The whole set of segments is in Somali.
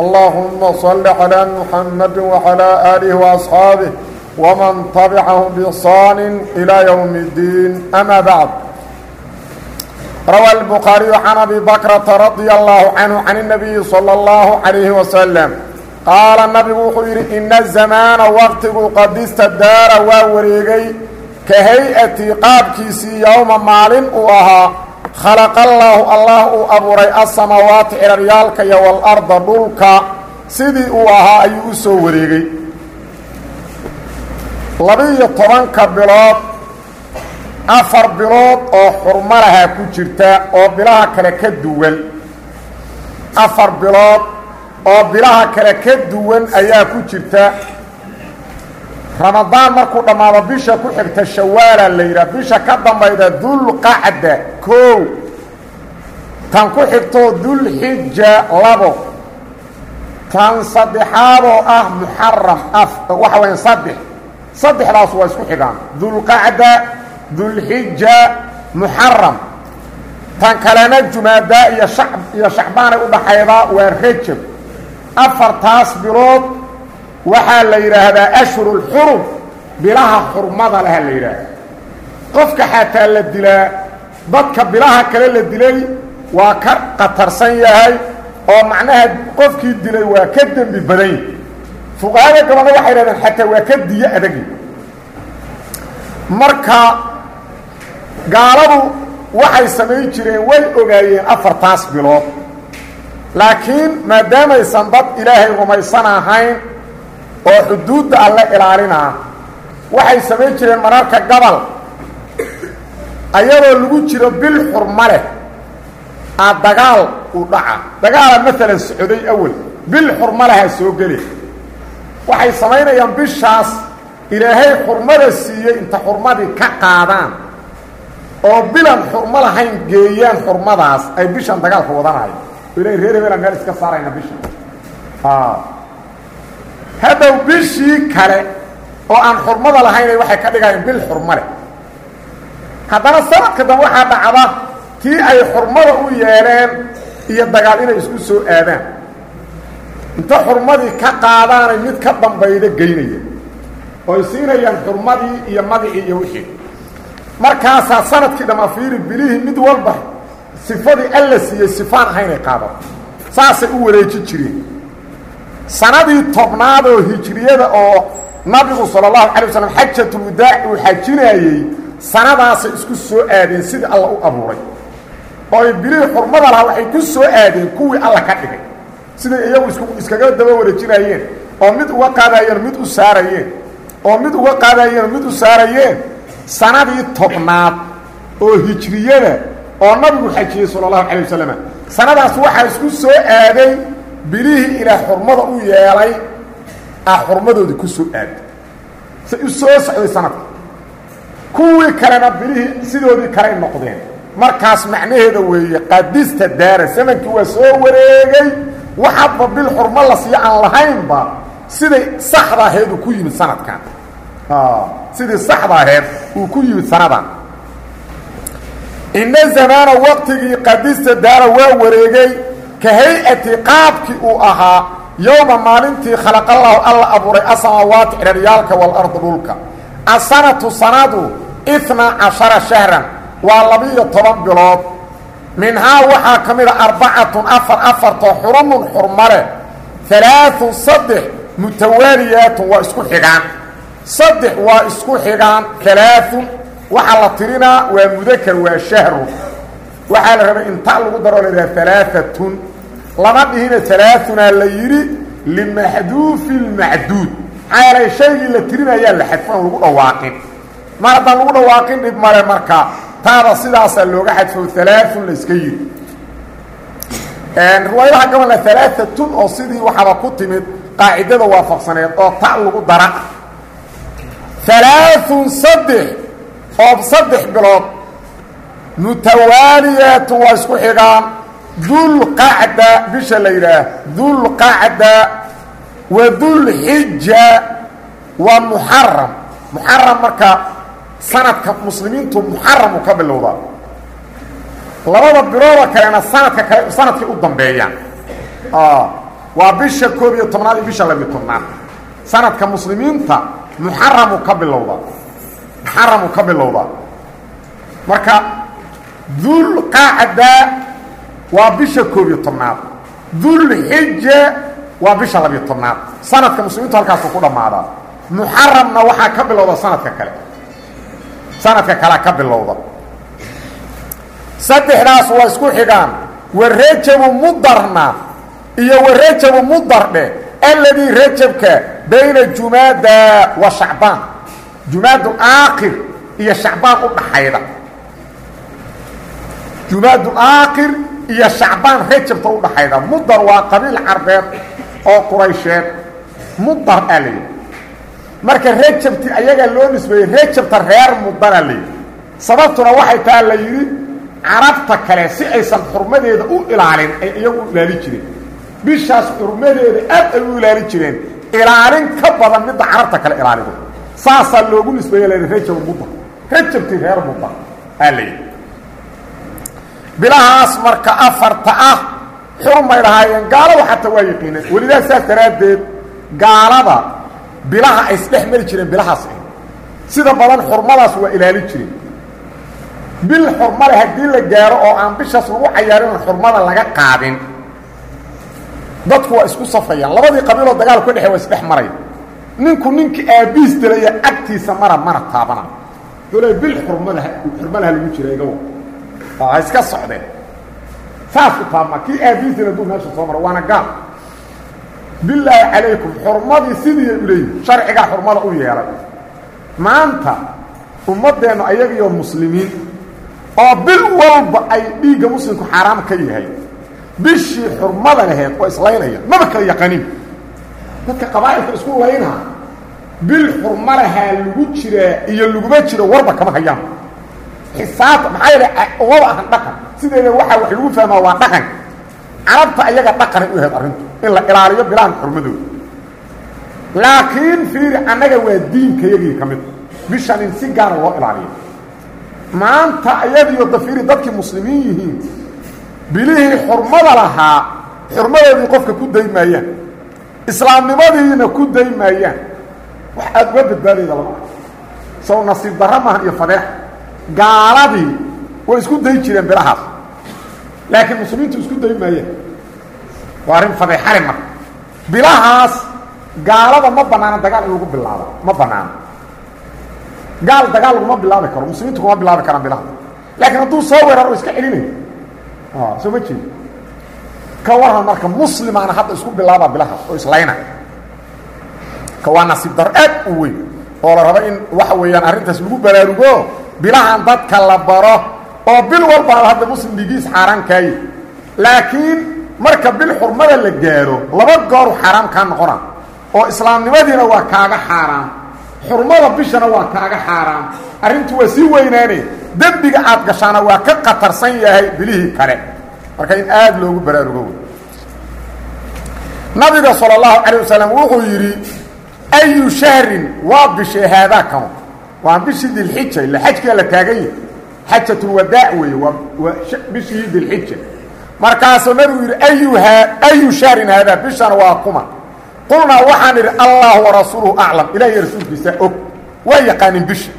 اللهم صل على محمد وعلى آله وأصحابه ومن تبعهم بإحسان إلى يوم الدين أما بعد روى البخاري عن أبي بكرة رضي الله عنه عن النبي صلى الله عليه وسلم qaala nabigu wuxuu yidhi ina zamaana waqtigu qad istadaara waa wareegay ka hay-atii qaabkiisii yowma maalin uu ahaa khalaqallaahu allah uu abuuray asamaawaati ciraryaalka iyo walarda dhulka. Sidii uu ahaa ayuu u soo wareegay. Laba-iyo tobanka bilood afar bilood oo xurmo lahaa ku jirta oo bilaha kale ka duwan. Afar bilood oo bilaha kale ka duwan ayaa ku jirta ramadaan markuu dhammaado bisha ku xigta shawaala la yidhaha bisha ka dambayda dulqacda koow tan ku xigtoo dulxija labo. Tan saddexaadoo ah muxaram af waxa weya saddex. Saddexdaas waa isku xigaan. Dulqacda dulxija muxaram tan kalena jumaadaa iyo sha iyo shacbaanay udhaxaydaa waa rajab. Afartaas bilood waxaa la yidhaahdaa ashhuru lxurum bilaha xurmada leha la yidhaahda qofka xataa la dilaa dadka bilaha kale la dilay waa ka qatarsan yahay oo macnaha qofkii dilay waa ka dembi badan yahy fuqahada gabadha waxay dhahdeen xataa waa ka diyo adagi marka gaaladu waxay samayn jireen way ogaayeen afartaas bilood. Laakiin maadaamaysan dad ilaahay rumaysan ahayn oo xuduudda alle ilaalinaa waxay samayn jireen mararka gabal. Ayadoo lagu jiro bil xurma leh aa dagaal u dhaca. Dagaala maalan socday awel bil xurma lehaa soo geli. Waxay samaynayaan bishaas ilaahay xurmada siiyey inta xurmadii ka qaadaan. Oo bilan xurmo lahayn geeyaan xurmadaas ay bishan dagaalka wadanayo. Ila reer hebelaan meel iska saarayna bisha haddow bishii kale oo aan xurmada lahaynay waxay ka dhigayaan bil xurmo leh. Haddana sanadka dambe waxaa dhacda tii ay xurmada u yeeleen iyo dagaal inay isku soo aadaan. Inta xurmadii ka qaadaanay mid ka dambayda geynaya ooy siinayaan xurmadii iyo magicii iyo wixii. Markaasaa sannadkii dhamma fiiri bilihii mid walba sifadii alla siiyey sifaan ahaynay qaadato saasay u wareeji jireen sanadii tobnaad oo hijriyada oo nabigu sala allahu calay wasalam xajatulwadaac uu xajinayey sanadaasay isku soo aadeen sidii alla u abuuray. Oo bilihii xurmada lahaa waxay ku soo aadeen kuwii alla ka dhigay. Siday iyagu iskaga daba wareejinayeen oo mid uga qaadayeen mid u saarayeen oo mid uga qaadayeen mid u saarayeen. Sanadii tobnaad oo hijriyada oo nabigu xajiyey sala allahu calay wasalam sanadaas waxaa isku soo aaday bilihii ilaah xurmada u yeelay ah xurmadoodii ku soo aaday say u soo socday sanadka kuwii kalena bilihii sidoodii kaley noqdeen. Markaas macnaheeda weeye qadista daara samankii waa soo wareegay. Waxaadba bil xurmo la siiyo aan lahaynba siday saxda aheed uu ku yimid sanadkan sidii saxda aheed uu ku yimid sanadan ina zamaana waqtigii qadista daara waa wareegay ka hay'ati qaabkii uu ahaa yowma maalintii khalaqallaahu alla abuuray asamaawaati ciraryaalka waalarda dhulka. Asanatu sanadu itnaa cashara shahran waa laba-iyo toban bilood. Minhaa waxaa ka mid a arbacatun afar afartoo xurumun xurmale. Halaaثun saddex mutawaaliyaatun waa isku xigaan. Saddex waa isku xigaan halaaثun waxaa la tirinaa waa mudakar waa shahru. Waxaa la rabay inta lagu daroo la yidhaha alaaatun lama dhihina alaaunaa la yidhi limaxduufi lmacduud maxaa yeelay shaygii la tirinayaa la xadfo aan lagu dhawaaqin. Mar haddaan lagu dhawaaqin dhib male marka taada sidaasaa looga xadfo alaaun la iska yidhi. Riwaayadaha gabalna alaaatun oo sidii waxaaba ku timid qaacidada waafaqsaneed oo ta lagu dara. Alaaun saddex oo saddex bilood mutawaaliyatun waa isku xigaan dulqacda bisha la yidhaah dulqacda wa dulxija waa muxaram muxaram marka sanadka muslimiintu muxaramu ka bilowdaa labada bilooda kalena sanadka kale sanadkay u dambeeyaan. Waa bisha koob iyo tobnaad iyo bisha labiyo tobnaad. Sanadka muslimiinta muxaramu ka bilowdaa muxaramu ka bilowdaa marka dulqacda waa bisha koob iyo tobnaad. Dulxija waa bisha labiyo tobnaad. Sanadka muslimiintu halkaasu ku dhammaadaa muxaramna waxaa ka bilowda sanadka kale. Sanadka kalea ka bilowda. Saddexdaas waa isku xigaan warejabu mudarna iyo warejabu mudardhe alladii rajabka bayna jumaada wa shacbaan. Jumaadu aakhir iyo shacbaan u dhaxayda. Jumaadu aakhir iyo shacbaan rajabta u dhaxayda. Mudar waa qabiil carbeed oo quraysheed. Mudar aa la yidhi marka rajabti ayagaa loo nisbeeyey rajabta reer mudara la yidhi sababtuna waxay taa la yidhi carabta kale si aysan xurmadeeda u ilaalin ay iyagu u ilaali jireen. Bishaas xurmadeeda aad ay u ilaali jireen. Ilaalin ka badan midda carabta kale ilaalido saasaa loogu nisbeeye la yidhi rajab mudar rajabti reer mudar aa la yidhi bilahaas marka afarta ah xurmay lahaayeen gaalada xataa waa yaqiineen welidaa saas daraaddeed gaalada bilaha ay isdhex mari jireen bilahaas ah sida badan xurmadaas waa ilaali jireen. Bil xurmale haddii la gaaro oo aan bishaas lagu cayaarin oo xurmada laga qaadin dadku waa isku safayaan labadii qabiiloo dagaal ka dhexe waa isdhex maraya ninku ninkii aabiis dilaya agtiisa mara mana taabana leey bil xurmalaha xurmalaha lagu jira iga wa ha iska socdeen. Saas u taabma kii aabiis dila duu meesha soo mara waana gaal. Bilaahi calaykum xurmadii sidiiay u leeyihiin sharcigaa xurmada u yeelay. Maanta ummaddeennu ayagiyo muslimiin oo bil walba ay dhiigga muslimku xaaraam ka yahay bishii xurmada laheed oo islaynaya maba kala yaqanin dadka qabaa'ilka isku laynaa bil xurma lagu jiraa iyo laguma jiro warba kama hayaan xisaabta maxaa yeele umaba ahan dhaqan. Sideeda waxaa wax lagu fahmaa waa dhaqan. Carabta ayaga dhaqanay u ahayd arrintu in la ilaaliyo bilahan xurmadooda. Laakiin fiiri annaga waa diinkayagii ka mid. Bishan in si gaara loo ilaaliyo. Maanta ayadiyo dafiiri dadkii muslimiin yihiin bilihii xurmada lahaa xurmadoodii qofka ku day maayaan islaamnimadiina ku day maayaan wax aada uga badbaadayda lama ah sow nasiib darra maahan iyo fadeex gaaladii way isku day jireen bilahaas laakiin muslimiintu isku day maayaan waa arrin fadeexale marka. Bilahaas gaalada ma banaana dagaal in lagu bilaabo. Ma banaano gaal dagaal laguma bilaabi karo. Muslimiintu kuma bilaabi karaan bilaha. Laakiin hadduu soo weeraro iska celinayo. Soo ma jeedo ka waran marka muslimaana hadda isku bilaaba bilahaas oo islayna. Ka waa nasiib daro aad u weyn. Oo la rabo in waxa weeyaan arrintaas lagu baraarugo bilahan dadka la baro oo bil walbaaba hadda muslim dhigiis xaaraan kaaye laakiin marka bil xurmada la gaaro laba gooru xaaraam ka noqona oo islaamnimadiina waa kaaga xaaraam xurmada bishana waa kaaga xaaraam arrintu waa sii weynaane dembiga aad gashaana waa ka khatarsan yahay bilihii kale. Marka in aad loogu baraarugo nabiga sal اllahu calay wuxuu yidhi ayu shahrin waa bishee waa bishii dilxija ila xajkaa la taagan yahay xajatulwadaac weeye waa waa bishii dilxija markaasuu nabigu yidhi ayuhaa ayu shahrin haadaa bishana waa kuma. Qulnaa waxaan idhi allah warasuuluhu aclam ilahiy rasuulkiisa og. Waa yaqaanin bisha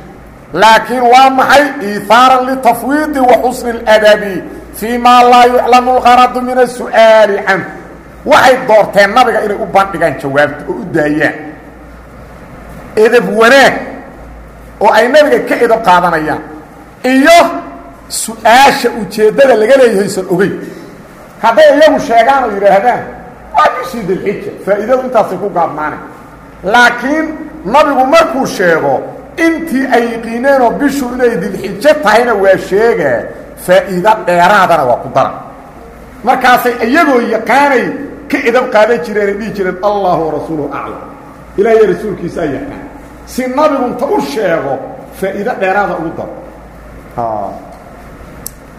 laakiin waa maxay? Iihaaran litafwiidi wa xusni اladabi laa yuclamu اlgaradu min asu'aali canhu. Waxay doorteen nabiga inay u bandhigaan jawaabta oo u daayaan. Edab wanaag oo ay nabiga ka edab qaadanayaan. Iyo su'aasha ujeeddada laga leeyahaysan ogeyn. Hadday iyagu sheegaan oo yidhaahdaan waa bishii dilxija faa'iidadu intaasay ku gaabnaane. Laakiin nabigu markuu sheego intii ay yiqiineenoo bishu inay dilxijo tahayna waa sheegaa faa'iido dheeraadana waa ku dara markaasay iyagoo yaqaanay ka edab qaadan jireenay dhihi jireen allahu warasuuluhu aclam ilaahiy rasuulkiisaa yaqaan si nabigu inta u sheego faa'iido dheeraada ugu daro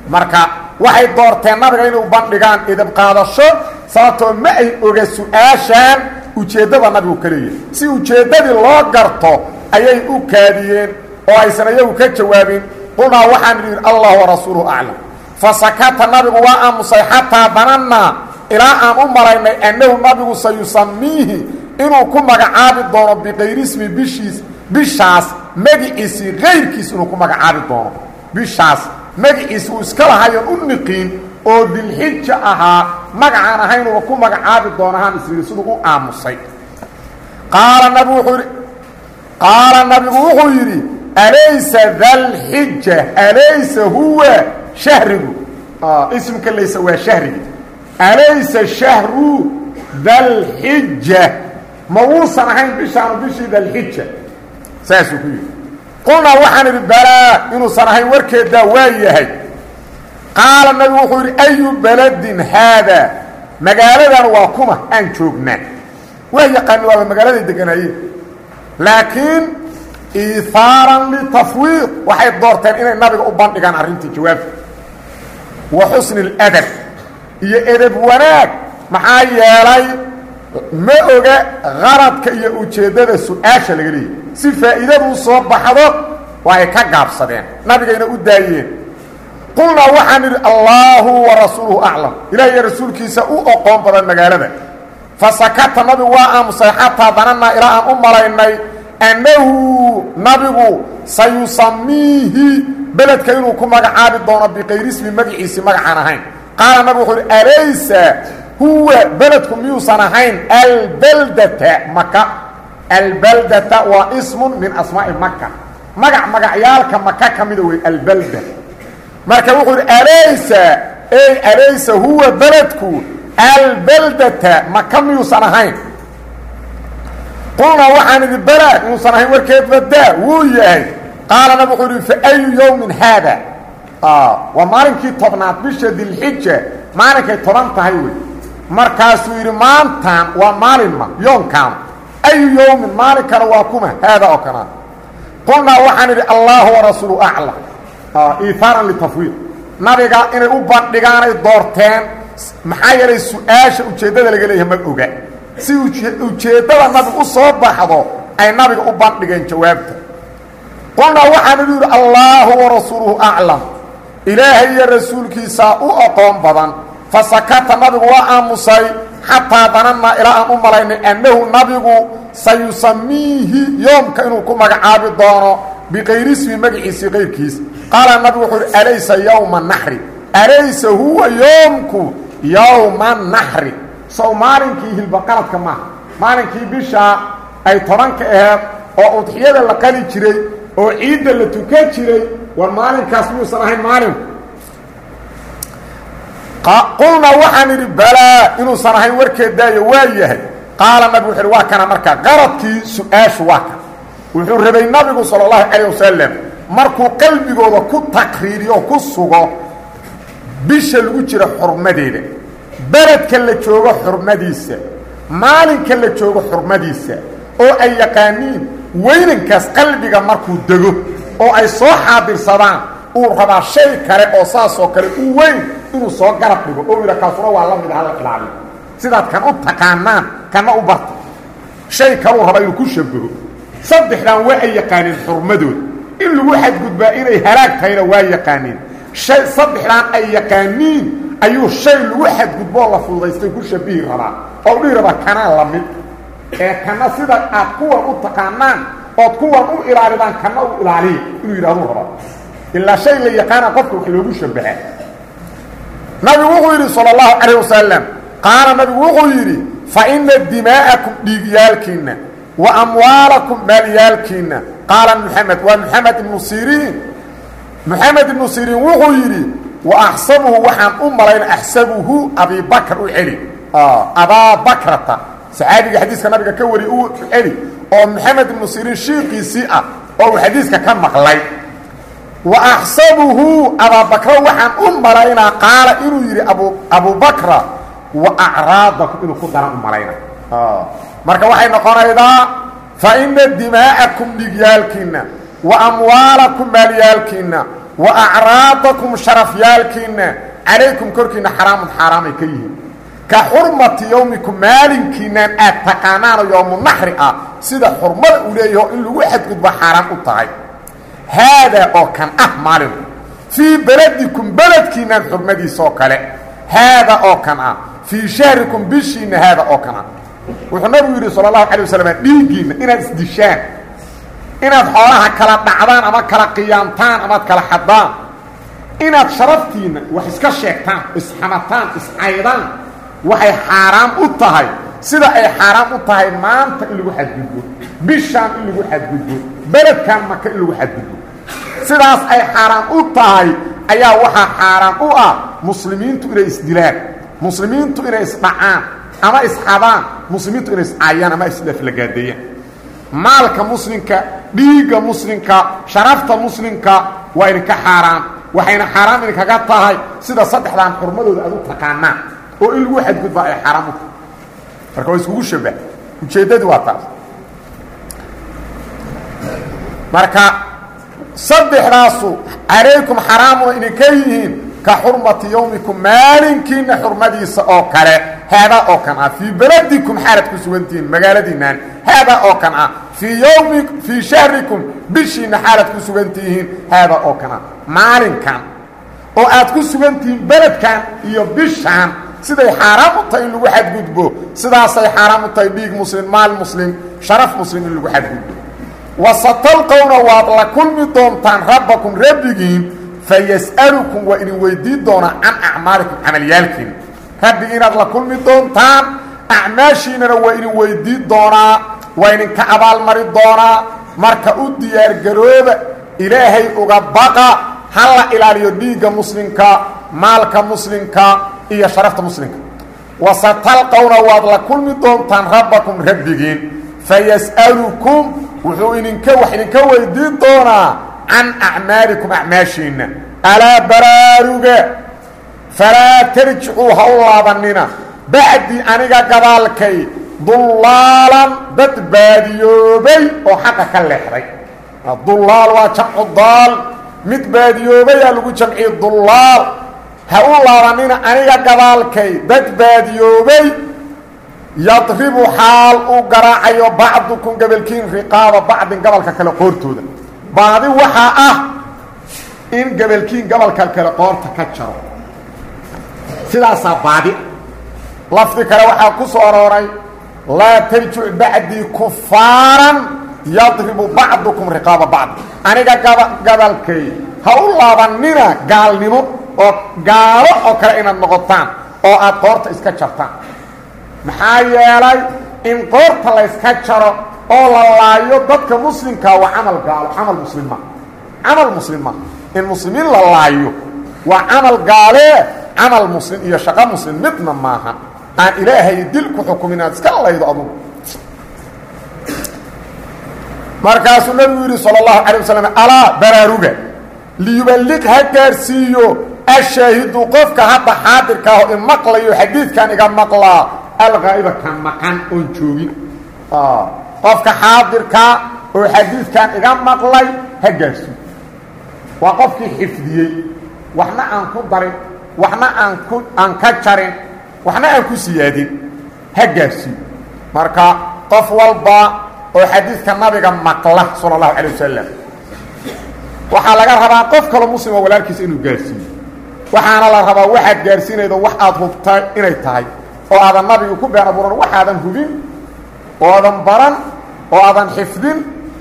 marka waxay doorteen nabiga inay u bandhigaan idib qaadasho sababtoo ma ay oga su'aashaan ujeeddada nabigu ka leeyahay si ujeeddadii loo garto ayay u kaadiyeen oo aysan iyagu ka jawaabin qulnaa waxaan idhi allah warasuuluhu aclam fasakata nabigu waa aamusay xataa danannaa ilaa aan u malaynay annahu nabigu sayusamiihi inuu ku magacaabi doono biqayri ismi bishiis bishaas magiciisii kayrkiis inuu ku magacaabi doono. Bishaas magaciisi uu iska lahayon u niqiin oo dilxija ahaa magacaan ahaynuba ku magacaabi doonahaan isyihi siduu u aamusay. Qaala nabigu wuxuu yidhi qaala nabigu wuxuu yidhi alaysa dalxija alaysa huwa shahrigu? Ismka laysa waa shahrigi alaysa shahru dalxija ma wuusan ahayn bishaanu bishii dalxija saasuu ku yidhi. Qulnaa waxaan idhi balaa inuusan ahayn warkeedaa waa yahay. Qaala nabigu wuxuu yidhi ayu beladin haadaa magaaladan waa kuma aan joognaa waa yaqaani waaba magaaladay deganaayeen laakiin iihaaran litafwiiq waxay doorteen inay nabiga u bandhigaan arrintii jawaabta wa xusni اladab iyo edeb wanaag maxaa yeelay ma oga qaradka iyo ujeeddada su'aasha laga leeyahy si faa'iidadu soo baxdo waa ay ka gaabsadeen nabigayna u daayeen. Qulnaa waxaan idhi allaahu wa rasuuluhu aclam. Ilaah iyo rasuulkiisa u oqoon badan magaalada. Fasakata nabigu waa aamusay xataa danannaa ilaa aan u malaynay annahu nabigu sayusamiihi beledka inuu ku magacaabi doono biqayri ismi magaciisi magacaan ahayn. Qaala nabigu wuxuu uhi alaysa huwa beledku miyuusan ahayn albaldata maka albaldata waa ismun min asmaa'i maka magac magacyaalka maka ka mida wey albalda. Marka wuxuu uhi alaysa? Alaysa huwa beledku albaldata maka miyuusan ahayn. Qulnaa waxaan idhi balaa inuusan ahayn warkeedba daa wuu yahay. Qaala nabig wuxuu idhi faayu yowmin haada? Waa maalinkii tobnaad bisha dilxija maalinkay toban tahay wey markaasuu yidhi maantaan waa maalinma yoonkaan. Ayu yowmin maalinkana waa kuma haada oo kanaa. Qulnaa waxaan idhi allaahu warasuulu aclam. Iihaaran litafwiid nabiga inay u bandhigaanay doorteen maxaa yeelay su'aasha ujeeddada laga leeyahay ma oga. Si ujeeddada nabiga u soo baxdo ay nabiga u bandhigeen jawaabta. Qulnaa waxaan idhi yidhi allaahu warasuuluhu aclam. Ilaahay iyo rasuulkiisaa u oqoon badan fasakata nabigu waa aamusay xataa danannaa ilaa aan u malaynay annahu nabigu sayusamiihi yoomka inuu ku magacaabi doono biqayri ismi magaciisii qayrkiis. Qaala nabigu wuxuu uhi alaysa yowma naxri alaysa huwa yoomku yowma naxri sow maalinkii hilbaqaladka maaha maalinkii bishaa ay tobanka aheed oo udxiyada la qali jiray oo ciidda la tukan jiray war maalinkaas miyuusan ahayn maalinku qulnaa waxaan idhi balaa inuusan ahayn warkeed daayo waa yahay. Qaala nabigu wuxu uhi waa kana marka qaradkii su'aashu waa kan wuxuu rabay nabigu sala allahu calayh wasalam markuu qalbigooda ku taqriiriyo ku sugo bisha lagu jiro xurmadeeda beledka la joogo xurmadiisa maalinka la joogo xurmadiisa oo ay yaqaaniin weynankaas qalbiga markuu dego oo ay soo xaadirsadaan uu rabaa shay kale oo saasoo kale u weyn inuu soo garab dhigo. Oo yidha kaasuna waa la mid hala ilaaliyo sidaad kan u taqaanaan kana u barta. Shay kaluu raba inuu ku shabaho saddexdan waa ay yaqaaniin xurmadooda in lagu xadgudbaa inay halaag tahayna waa yaqaaniin. Shay saddexdan ay yaqaaniin ayuu shay lagu xadgudboo la fududaystay ku shabihi rabaa. Oo dhihi rabaa kanaa la mid. Ee kana sida aad kuwan u taqaanaan ood kuwan u ilaalidaan kana u ilaaliya inuu yidhahduu rabaa ilaa shay la yaqaana qofka wax loogu shabaha nabigu wuxuu yidhi salى اllahu calayh wasalam qaala nabigu wuxuu yidhi faina dimaa'akum dhiigyaalkiinna wa amwaalakum maalyaalkiinna qaala muxamed waa muxamed ibnu siriin muxamed ibnu siriin wuxuu yidhi wa axsabuhu waxaan u malayna axsabuhu abibakr u celi abaabakrata saxaabiga xadiiska nabiga ka wari u celi oo moxamed ibnu siriin shiiqiisii ah oo uu ka maqlay wa axsabuhu abaabakra waxaan u malaynaa qaala inuu yidhi abu abubakra wa acraadakum inuu ku dana u malayna marka waxay noqonaydaa fa ina dimaa'akum dhigyaalkiinna wa amwaalakum maalyaalkiinna wa acraadakum sharafyaalkiinna calaykum korkiinna xaraamun xaaraamay ka yihiin. Ka xurmati yowmikum maalinkiinaan aad taqaanaano yoomu naxri ah sida xurmada uu leeyaho in lagu xadgudba xaaraan u tahay haadaa oo kan ah maalinku fii beladikum beledkiinaan xurmadiisa oo kale haada oo kan ah fii shahrikum bishiinna haada oo kan ah wuxuu nabigu yidhi sala allahu calay wasalam dhiiggiinna inaad isdishaan inaad xoolaha kala dhacdaan ama kala qiyaamtaan amaad kala xaddaan inaad sharaftiinna wax iska sheegtaan isxamataan iscaydaan waxay xaaraam u tahay sida ay xaaraam u tahay maanta in lagu xadgudbo bishaan in lagu xadgudbo beledkan maka in lagu xadgudbo sidaas ay xaaraam u tahay ayaa waxaa xaaraam u ah muslimiintu inay isdilaan muslimiintu inay isdhacaan ama isxadaan muslimiintu inay iscaayaan ama isdaflagaadeeyaan maalka muslimka dhiigga muslimka sharafta muslimka waa idinka xaaraam waxayna xaaraam idinkaga tahay sida saddexdaan xurmadooda aad u oo in lagu xadgudbaa ay xaaraam u tahay. Marka marka saddexdaasu calaykum xaraamuna idinka yihiin ka xurmati yowmikum maalinkiina xurmadiisa oo kale. Haadaa oo kan ah fii beladikum xaalad ku sugantihiin magaaladiinaan. Haadaa oo kan ah fii yowmi fii shahrikum bishiina xaalad ku sugantihiin. Haadaa oo kan ah maalinkan oo aad ku sugantihiin beledkan iyo bishaan siday xaaraam u tahay in lagu xadgudbo. Sidaasay xaaraam u tahay dhiig muslim maal muslim sharaf muslim in lagu xadgudbo wasatalqowna waad la kulmi doontaan rabbakum rabbigiin fayas'alukum waa idin weyddiin doonaa can acmaalikum camalyaalkiina rabbigiinaad la kulmi doontaan acmaashiinana waa idin weyddiin doonaa waa idinka abaalmari doonaa. Marka u diyaargarooba ilaahay uga baqa ha la ilaaliyo dhiigga muslimka maalka muslimka iyo sharafta muslimka. Wasatalqowna waad la kulmi doontaan rabbakum rabbigiin fayas'alukum wuxuu idinka wax idinka weydiin doonaa can acmaalikum acmaashiinna. Alaa baraaruga falaa tarjicuu ha u laabanina bacdii aniga gadaalkay dullaalan dad baadiyoobay oo xaqa ka leexday. Dullaal waa jamcu daal. Mid baadiyoobayaa lagu jamciyey dullaal. Ha u laabanina aniga gadaalkay dad baadiyoobay yadribu xaal uu garaacayo bacdukum gabalkiin riqaaba bacdin gabalka kale qoortooda. Baadi waxaa ah in gabalkiin gabalka kale qoorta ka jaro. Sidaasaa baadi. Lafdi kale waxaa ku soo arooray laa tarjic bacdii kufaaran yadribu bacdukum riqaaba bacdi aniga gaba gabalkay ha u laabanina gaalnimo gaalo oo kale inaad noqotaan oo aad qoorta iska jartaan maxaa yeelay in qoorta layska jaro oo la laayo dadka muslimkaa waa camal gaalo camal muslima camal muslima in muslimiin la laayo waa camal gaalee camal muslim iyo shaqo muslim midna maaha aan ilaahay dil ku xukumin inaad iska laydo adugu markaasuu nabigu yidhi salى اlahu alيه waslm alaa baraaruga liyuballiq ha gaarsiiyo ashaahidu qofka hadda xaadirkaaho i maqlayo xadiidkan iga maqlaa alaa'iba ka maqan oon joogin ah, qofka xaadirkaa oo xadiidkan iga maqlay ha gaarsu waa qofkii xifdiyey. Waxna aan ku darin waxna aan ku aan ka jarin waxna aan ku siyaadin. Ha gaarsi. Marka qof walba oo xadiidka nabiga maqla sala allahu calay wasalam waxaa laga rabaa qof kaloo muslimo walaalkiisa inuu gaarsiiyo waxaana la rabaa waxaad gaarsiinaydo wax aad hubtay inay tahay oo aadan nabiga ku been abuuran waxaadan hubin oo aadan baran oo aadan xifdin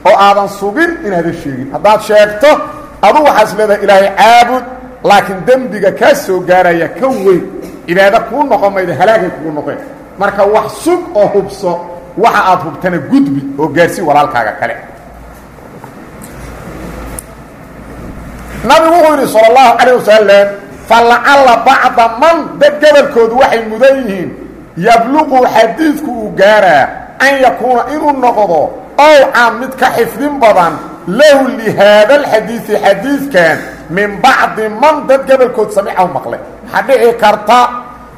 oo aadan sugin inaadan sheegin haddaad sheegto adu waxaas leedahay ilaahay caabud laakiin dembiga kaa soo gaaraya ka weyn cibaado kuu noqon mayda halaagay kugu noqeen marka wax sug oo hubso waxa aad hubtana gudbi oo gaarsii walaalkaaga kale nabigu wuxuu yidhi salى اlahu calيه wasalam falacalla bacda man dad gobolkoodu waxay mudan yihiin yabluqu xadiidku uu gaaraa an yakuuna inuu noqdo owca mid ka xifdin badan lahu lihaada alxadiidi xadiidkan min bacdi man dad gobolkood samicahu maqlay. Waxaa dhici karta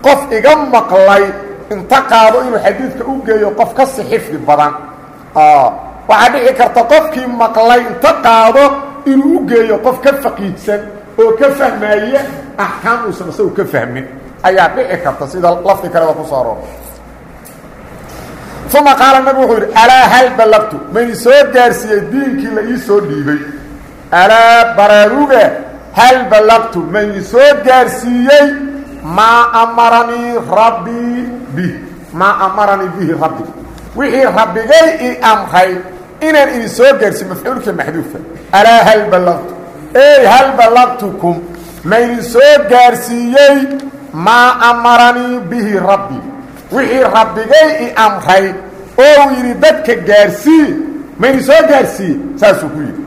qof iga maqlay inta qaado inuu xadiidka u geeyo qof kasi xifdi badan. Waxaa dhici karta qofkii maqlay inta qaado inuu u geeyo qof ka faqiidsan oo ka fahmaaye axkaam uusan ka fahmin ayaa dhici karta sida lafdi kaleba ku soo aroora uma qaala nabigu wuxuu yidhi hal ballaqtu maydin soo gaarsiiyey diinkii la ii dhiibay. Alaa baraaruga hal ballaqtu maydin soo gaarsiiyey maa amaranii rabbii bih maa amaranii bihi rabbi. Wixii rabbigay ii amray inaan idin soo gaarsiiy mafcuulka maxduufa. Alaa hal ballaqtu ey hal ballaqtukum maydin soo gaarsiiyey maa amaranii bihi rabbi. Wixii rabbigay i amray oo uu yidhi dadka gaarsii maydin soo gaarsiiye saasuu ku yidhi.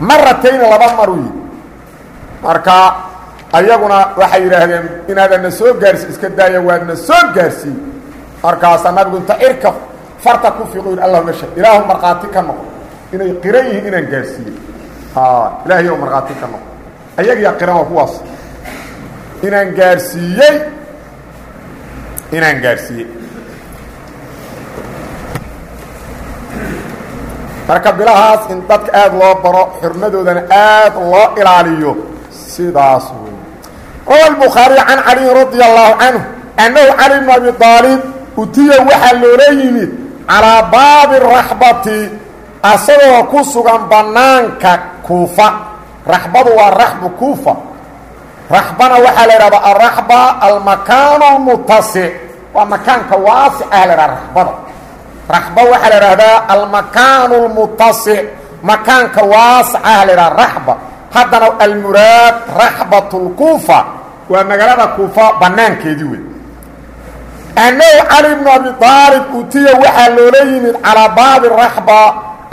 Maratayna laba maruu yidhi. Marka ayaguna waxay yidhaahdeen inaadana soo gaarsi iska daaya waadna soo gaarsiiye markaasaa nabigu inta farta ku fiiqo yidhi allahuma shahid ilaahu markhaati ka noqo. Inay qiran yihiin inaan gaarsiiye ilaahay oo markhaati ka noqo. Ayagiyaa qiran waa kuwaas inaan gaarsiiyey inaan gaarsiiyey marka bilahaas in dadka aada loo baro xurmadoodana aada loo ilaaliyo sidaas wey rawa الbukhaariي can caliyin radia allahu canhu annahu cali bn abi aalib utiya waxaa loola yimid calaa baabi raxbati asagoo ku sugan banaanka kuufa raxbadu waa raxbu kuufa raxbana waxaa la idhahdaa araxba almakaanu lmutasic waa makaanka waasic ah la dhaha raxbada. Raxba waxaa la idhaahdaa almakaanu lmutasic makaanka waasic ah la dhaha raxba. Haddana almuraad raxbat lkuufa waa magaalada kuufa banaankeedii wey annahu cali bnu abi aalib utiya waxaa loola yimid calaa baabi raxba.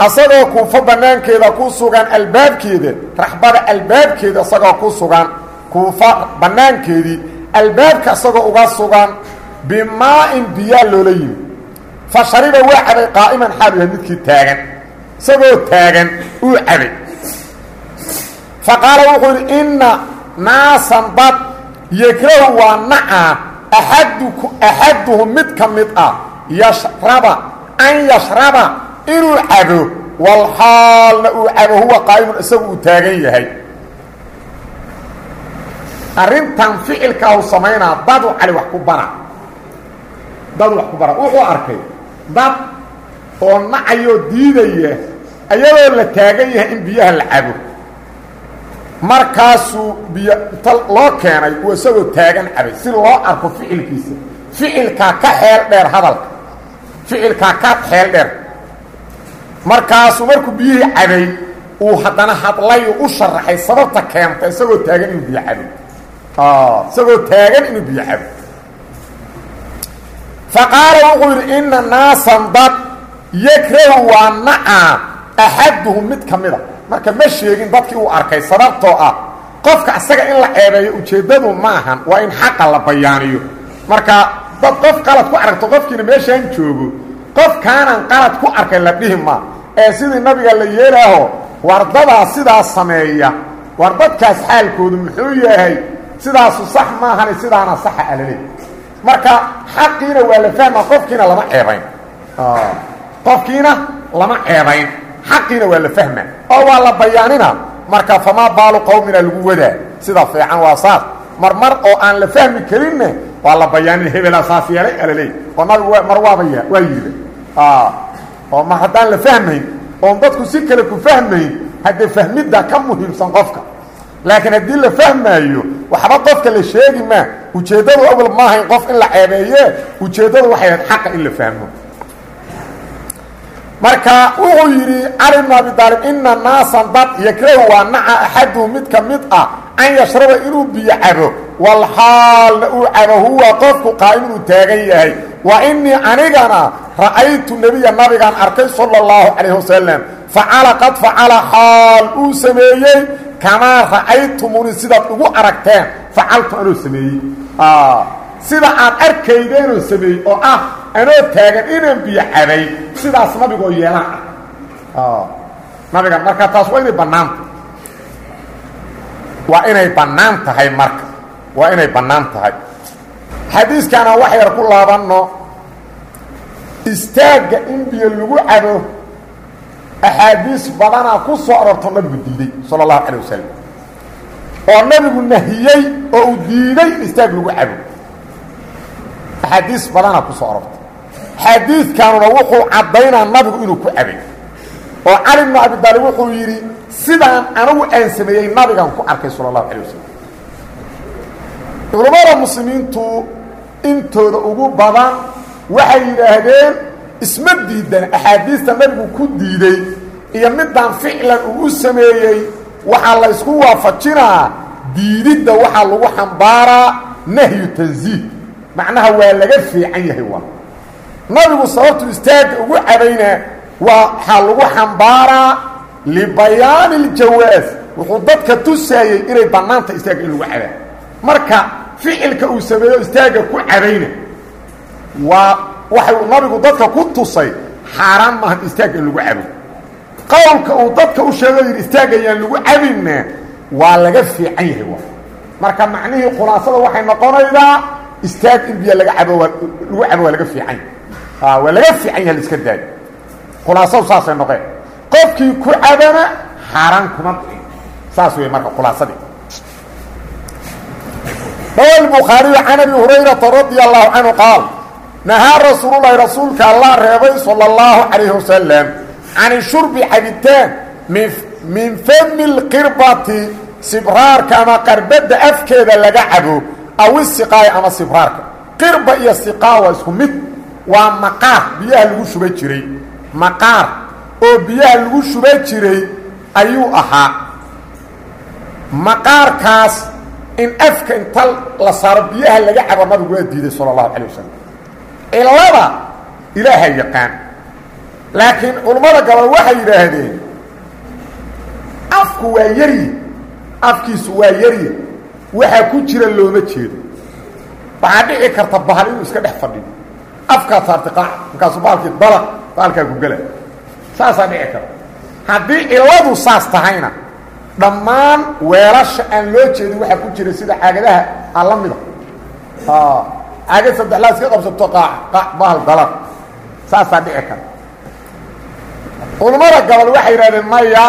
Asagoo kuufo banaankeeda ku sugan albaabkeeda. Raxbada albaabkeeda isagoo ku sugan kuufa banaankeedii albaabka isagoo uga sugan bimaa-in biyaa loola yimid fa shariba waa cabay qaa'iman xaalu yahay midkii taagan. Isagoo taagan uu cabay. Fa qaala wuxuu yidhi inna naasan dad yekrahu waa nacaa axaduku axaduhum mid ka mid ah yashraba an yashraba inuu cabo walxaalna uu cabo huwa qaa'imun isagu uu taagan yahay arrintan ficilkaa u samaynaa dadu cali wax ku bara. Dad wax ku bara. Wuxuu arkay dad oo nacayoo diidaya ayadoo la taagan yahay in biyaha la cabo. Markaasuu biyo inta loo keenay uu isagoo taagan cabay. Si loo arko ficilkiisa ficilkaa ka xeel dheer hadalka. Ficilkaa ka xeel dheer. Markaasuu markuu biyihii cabay uu haddana hadlay u sharaxay sababta keenta isagoo taagan inuu biyo cabo isagoo taagan inuu biyo cabo fa qaala wuxuu yidhi inna naasan dad yakrahu waa nacaa axaduhum mid ka mida marka ma sheegin dadkii uu arkay sababtoo ah qofka isaga in la ceebeeyo ujeeddadu ma ahan waa in xaqa la bayaaniyo marka dad qof qalad ku aragto qofkiina meeshaan joogo qofkaanan qalad ku arkay la dhihi maa ee sidii nabiga la yeelaaho wardadaa sidaas sameeya war xaalkoodu muxuu yahay sidaasu sax maahani sidaana saxa alale marka xaqiina waa la fahmaa qofkiina lama ceebayn. Qofkiina lama ceebayn. Xaqiina waa la fahma oo waa la bayaanina. Marka famaa baalu qowmina lagu wadaa. Sida fiican waa saas. Mar mar oo aan la fahmi karinne waa la bayaanina hebelaa saas yeelay alaleey oo nabigu mar waaba y waa yidhi. Oo mar haddaan la fahmayn oon dadku si kale ku fahmayn haddee fahmidda ka muhiimsan qofka. Laakiin haddii la fahmaayo waxba qofka la sheegi maa ujeeddadu awal maahayn qof in la ceebeeye ujeeddadu waxay ahayd xaqa in la fahmo. Marka wuxuu yidhi cali bnu abi aalib ina naasan dad yakrahu waa naca axaduhu mid ka mid ah an yashraba inuu biyo cabo. Walxaalna uu cabo huwa qofku qaa'imun taagan yahay. Wa inii anigana ra'aytu nebiya nabigaan arkay sala اllahu calayh wasalam facala qad facala xaal uu sameeyey kamaa ra'aytumuni sidaad ugu aragteen facaltu anoo sameeyey sida aad arkaydeenoo sameeyey oo ah anoo taagan inaan biyo cabay sidaas nabigoo yeelaan ah nabiga marka taas waa inay bannaanta waa inay bannaan tahay marka waa inay bannaan tahay xadiiskana wax yar ku laabanno istaagga in biyo lagu axaadiis badanaa ku soo arorto nabigu diiday sala allahu calay wasalam oo nabigu nahiyey oo uu diiday in istaag lagu cabo axaadiis badanaa ku soo arortay xadiidkanuna wuxuu caddaynaa nabigu inuu ku cabay oo cali bnu abi daalib wuxuu yidhi sidaan anigu aan sameeyey nabigan ku arkay sala allahu calay wasalam muslimiintu intooda ugu badan waxay yidhaahdeen isma diidan axaadiista nabigu ku diiday iyo midaan ficlan uu u sameeyey waxaa la ysku waafajinaa diididda waxaa lagu xambaaraa nahyu tansiih macnaha waa laga fiican yahay waa. Nabigu sababtu istaagga ugu cabayna waxaa lagu xambaaraa libayaani iljawaas wuxuu dadka tusaayey inay bannaanta istaagga in lagu cabaa marka ficilka uu sameeyo istaagga ku cabayna waa waxay nabigu dadka ku tusay xaaraan maahan istaagga in lagu cabo qowlka uu dadka u sheego istaagayaan lagu cabinna waa laga fiican yahay waa. Marka macnihii khulaasada waxay noqonaydaa istaag in biyo laga cabo lagu cabo laga fiican yahay. Waa laga fiican yahay laiska daayo khulaasadu saasay noqeen. Qofkii ku cabana xaaraan kuma saas wey marka khulaasadii. Rawa الbukhaariyu can abi hurayrata radia allahu canhu qaal nahaa rasuululahi rasuulka allah reebay sala allahu calayhi wasalam can shurbi cabitaan min fami lqirbati sibraarka ama qarbadda afkeeda laga cabo aw isiqaayo ama sibraarka qirba iyo siqaa waa isku mid waa maqaar biyaha lagu shuba jiray maqaar oo biyaha lagu shuba jiray ayuu ahaa maqaarkaas in afka inta la saaro biyaha laga cabo nabigu waa diiday sala allahu calay wasalam cilada ilaaha yaqaan. Laakiin culammada gabal waxay yidhaahdeen afku waa yaryi afkiisu waa yaryi waxaa ku jira looma jeedo. Waxaa dhici karta bahal inuu iska dhex fadhiyo. Afkaa saartay qaac markaasuu baalkii dalaq ku gela saasaa dhici karta haddii saas tahayna dhammaan weelasha aan loo jeedin waxaa ku jira sida caagadaha a la caagad saddexlaa iska qabsato bahal dalaq saasaa dhici karta culammada gabal waxay yidhahdeen maya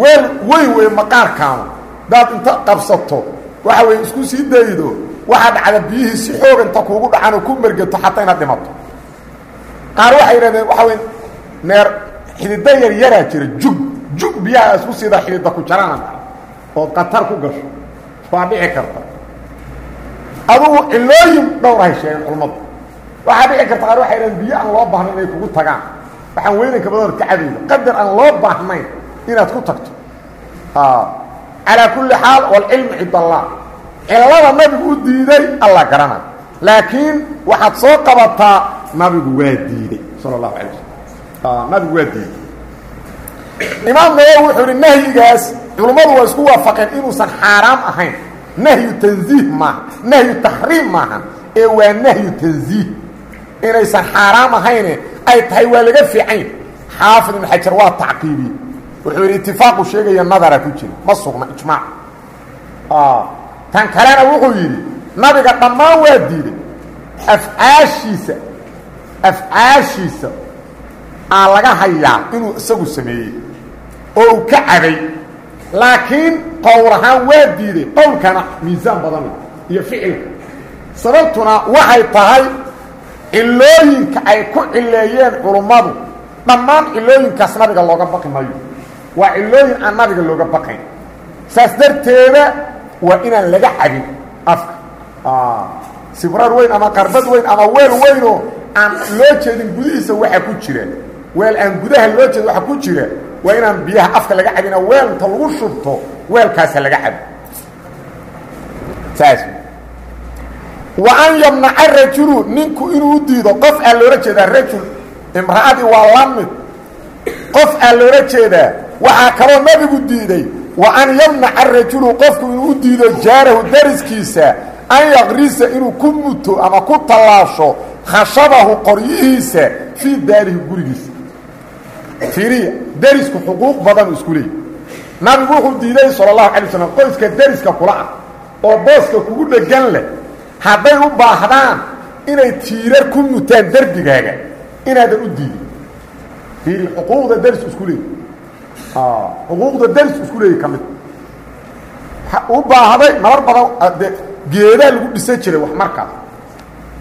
weel weyn wey maqaarkaanu daad inta qabsato waxa weeye isku sii daydo waxaa dhacda biyihii si xoog inta kuugu dhacan oo ku mergeto xataa inaad dhimato qaar waxay yidhahdeen waxa wey neer xidida yar yaraa jira jug jug biyaha isku siidaa xidida ku jarana ood qatar ku gasho waa dhici karta adugu cilooyin dhowrahay sheegeen culammadu waxaa dhici karta qaar waxay yidhahdeen biyo aan loo baahnayn inay kugu tagaan. Waxaan weynanka badan ka cadayda qadar aan loo baahnayn inaad ku tagto. Calaa kulli xaal walcilmu cind allah. Cilada nabigu u diiday alla garanay. Laakiin waxaad soo qabataa nabigu waa diiday sala allahu alay wasalam nabigu waa diiday. Imaam nawowi wuxuu ihi nahyigaas culummadu waa isku waafaqeen inuusan xaaraam ahayn nahyu tanziih maaha nahyu taxriim maaha ee waa nahyu tanziih inaysan xaaraam ahayne ay tahay waa laga fiican xaafid ibn xajar waa tacqiibiye wuxuu yidhi itifaaqu sheegaya nadara ku jira. Ma sugna ijmaac tan kalena wuxuu yidhi nabiga dhammaan waa diiday. Afcaashiisa afcaashiisa aa laga hayaa inuu isagu sameeyey. Oo uu ka cabay laakiin qowl ahaan waa diiday qowlkana miisaan badan iyo ficilka sababtuna waxay tahay cilooyinka ay ku cileeyeen culummadu. Dhammaan cilooyinkaas nabiga looga baqi mayo waa cilooyin aan nabiga looga baqayn. Saas darteeda waa inaan laga cabin afka. Sibraar weyn ama qarbad weyn ama weel weynoo aan loo jeedin gudihiisa waxa ku jira. Weel aan gudaha loo jeedin waxa ku jira waa inaan biyaha afka laga cabina weel inta lagu shubto weelkaasa laga cabi saas. Wa an yamnaca rajulu ninku inuu diido qof aa loola jeedaa rajul imra'adii waa la qof aa loola jeedaa waxaa kaloo nabigu diiday wa an yamnaca rajulu qofku inuu diido jaarahu dariskiisa an yaqrisa inuu ku ama ku tallaasho khashabahu qoryihiisa fii daarihi gurigiisa fiiriya derisku xuquuq badan isku leey. Nabigu wuxuu diiday sala allahu calay wasalam qoyska deriska kula ah oo booska kugu dheggan leh. Hadday u baahdaan inay tiirar ku mutaan derbigaaga inaadan u diidin fiiri xuquuqda derisku isku leey. Xuquuqda daris isku leeyahy ka mid. U baahday marar badan de geedaa lagu dhisan jiray wax markaas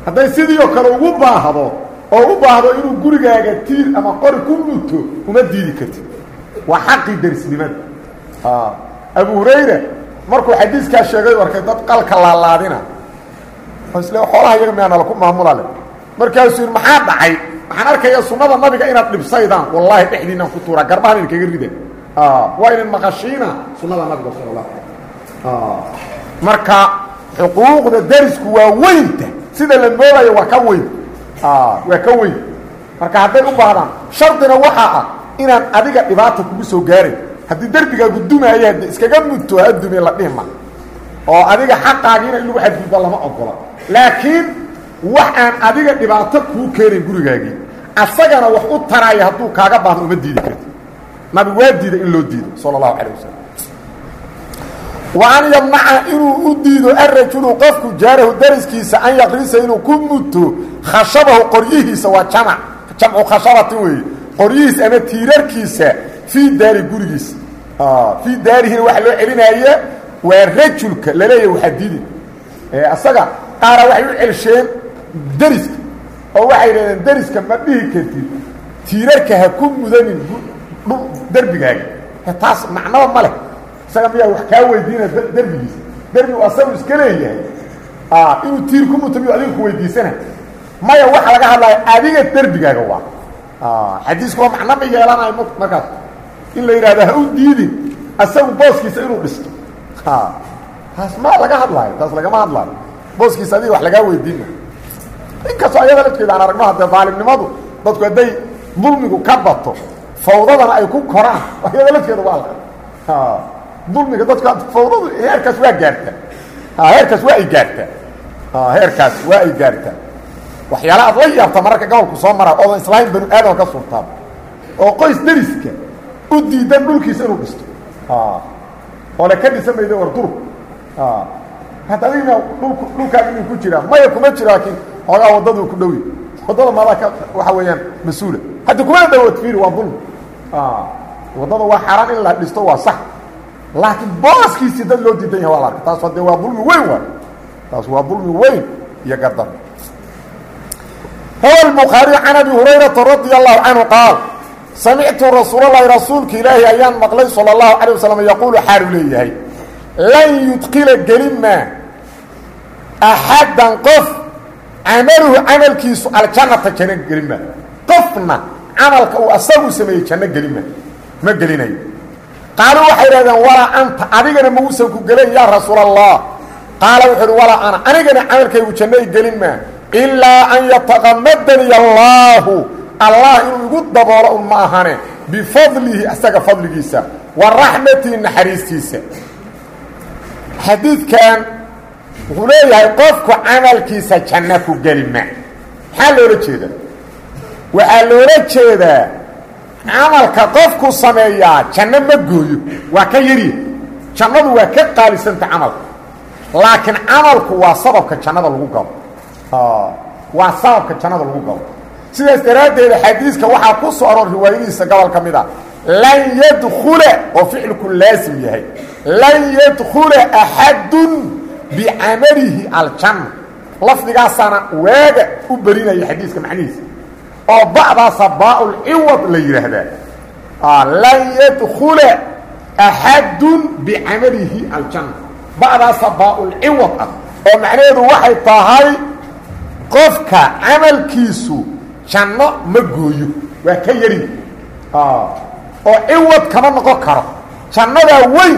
hadday sidii oo kale ugu baahdo oo u baahdo inuu gurigaaga tiir ama qori ku muto uma diidi kartid. Waa xaqii darisnimada abu hurayra markuu xadiiskaa sheegay arkay dad qalka laalaadina. Isle xoolaha iyaga miyaa nala ku maamula le markaasuu yidhi maxaa dhacay? Waxaan arkaya sunnada nabiga inaad dhibsaydaan. Wallaahi dhexdiinaan ku tuuraa garbahan idin kaga rida waa idin maqashiina sunnada nabiga sala allahu alay marka xuquuqda darisku waa weynta. Sida la moodayo waa ka weyn waa ka weyn. Marka hadday u baahdaan shardina waxaa ah inaan adiga dhibaata kugu soo gaaray haddii derbigaagu dumaaya hadde iskaga mudto ha la dhihma oo adiga xaqaagiina in lagu xadgudba lama ogola. Laakiin wax aan adiga dhibaato kuu keenayn gurigaagii asagana wax u taraya hadduu kaaga baahdo uma diidi karti nabi waa diida in loo diido sala allahu calayh wasalam wa an yamnaca inuu u diido arajulu qofku jaarahu dariskiisa an yaqrisa inuu ku muto khashabahu qoryihiisa waa jamac jamcu khashabatin weeye qoryihiisa ama tiirarkiisa fii daari gurigiisa fii daarihina waxaa loo celinaya waa rajulka laleeyahy waxaa diidi asaga qaara waxay u celsheen deriska oo waxay dhahdeen deriska ma dhihi kartid tiirarka ha ku mudanin derbigaaga taas macnaba ma leh isaga miyaa wax kaa weydiina derbigiisa derbigu asagu iska leeyahay. Inuu tiir ku muto miyu adiga ku weydiisana. Maya waxa laga hadlaya adiga derbigaaga waa. Xadiisku waa macno ma yeelanayo markaas. In la yidhahdo ha u diidin asagu booskiisa inuu dhisto. Taas ma laga hadlaayo taas lagama hadlaayo. Booskiisa adiga wax lagaa weydiina. Inkastoo ayada lafkeeda aan aragno haddee daalimnimadu dadku hadday dulmigu ka bato fawdadana ay ku koraan. Ayada lafkeeda waa la dulmiga dadku fawdadu heerkaas waa gaartaa heerkaas waa ay gaartaa heerkaas waa ay gaartaa waxyaala aad la yaabta mararka gobolku soo mara oodan islaahin banu aadam ka suurtaan oo qoys deriska u diidan dhulkiisa inuu dhisto. Oo le ka dhisan mayda war durug hadda adigna dhulk dhulkaaga inuu ku jiraa maya kuma jiro laakiin xoogaa waddaduu ku dhowi. Waddada maadaa ka waxa weeyaan mas'uula. Hadda kumana dhawood fiiri waa dulmi. Waddada waa xaaraan in la dhisto waa sax laakiin booskiisii dad loo diidan yahay waa la arka taas hadee waa dulmi weyn waay taas waa dulmi weyn iyo gardar rawa الbukhaariي can abi hurayraةa radي الlahu canhu qaal samictu rasuul اlahi rasuulka ilaahi ayaan maqlay salى الlahu عalيه waslm yaquulu xaalu leeyahay lan yudkila gelimaa axaddan qof camaluhu camalkiisu aljannata janno gelimaa qofna camalka uu asagu sameeyey janno gelima ma gelinayo qaalu waxay idhahdeen walaa anta adigana mauusan ku gelayn yaa rasuul allah qaala wuxuu uhi walaa ana anigana camalkaygu janno i gelin maa ilaa an yataqamadani allaahu allah inuu igu daboolo un ma ahane bifadlihi asaga fadligiisa wa raxmatihi naxariistiisa. Xadiidkan wuxuu leeyahay qofku camalkiisa janno ku geli ma. Maxaa loola jeedaa? Waxaa loola jeedaa camalka qofku sameeyaa janno ma gooyo. Waa ka yarya jannadu waa ka qaalisanta camalka laakiin camalku waa sababka jannada lagu galo. Waa sababka jannada lagu galo. Sidaas daraaddeed xadiiska waxaa ku soo aroor riwaayadihiisa gobol ka mid a lan yadkula oo ficilku laasim yahay. Lan yadkula axadun bicamalihi aljanna. Lafdigaasaana waaga u berinaya xadiiska macnihiisa oo bacdaasa baaulciwad la yidhaahdaa. Lan yadkula axadun bicamalihi aljanna. Bacdaasa baaulciwad ah. Oo macnaheedu waxay tahay qofka camalkiisu janno ma gooyo. Waa ka yari. Oo ciwad kama noqon karo. Jannadaa weyn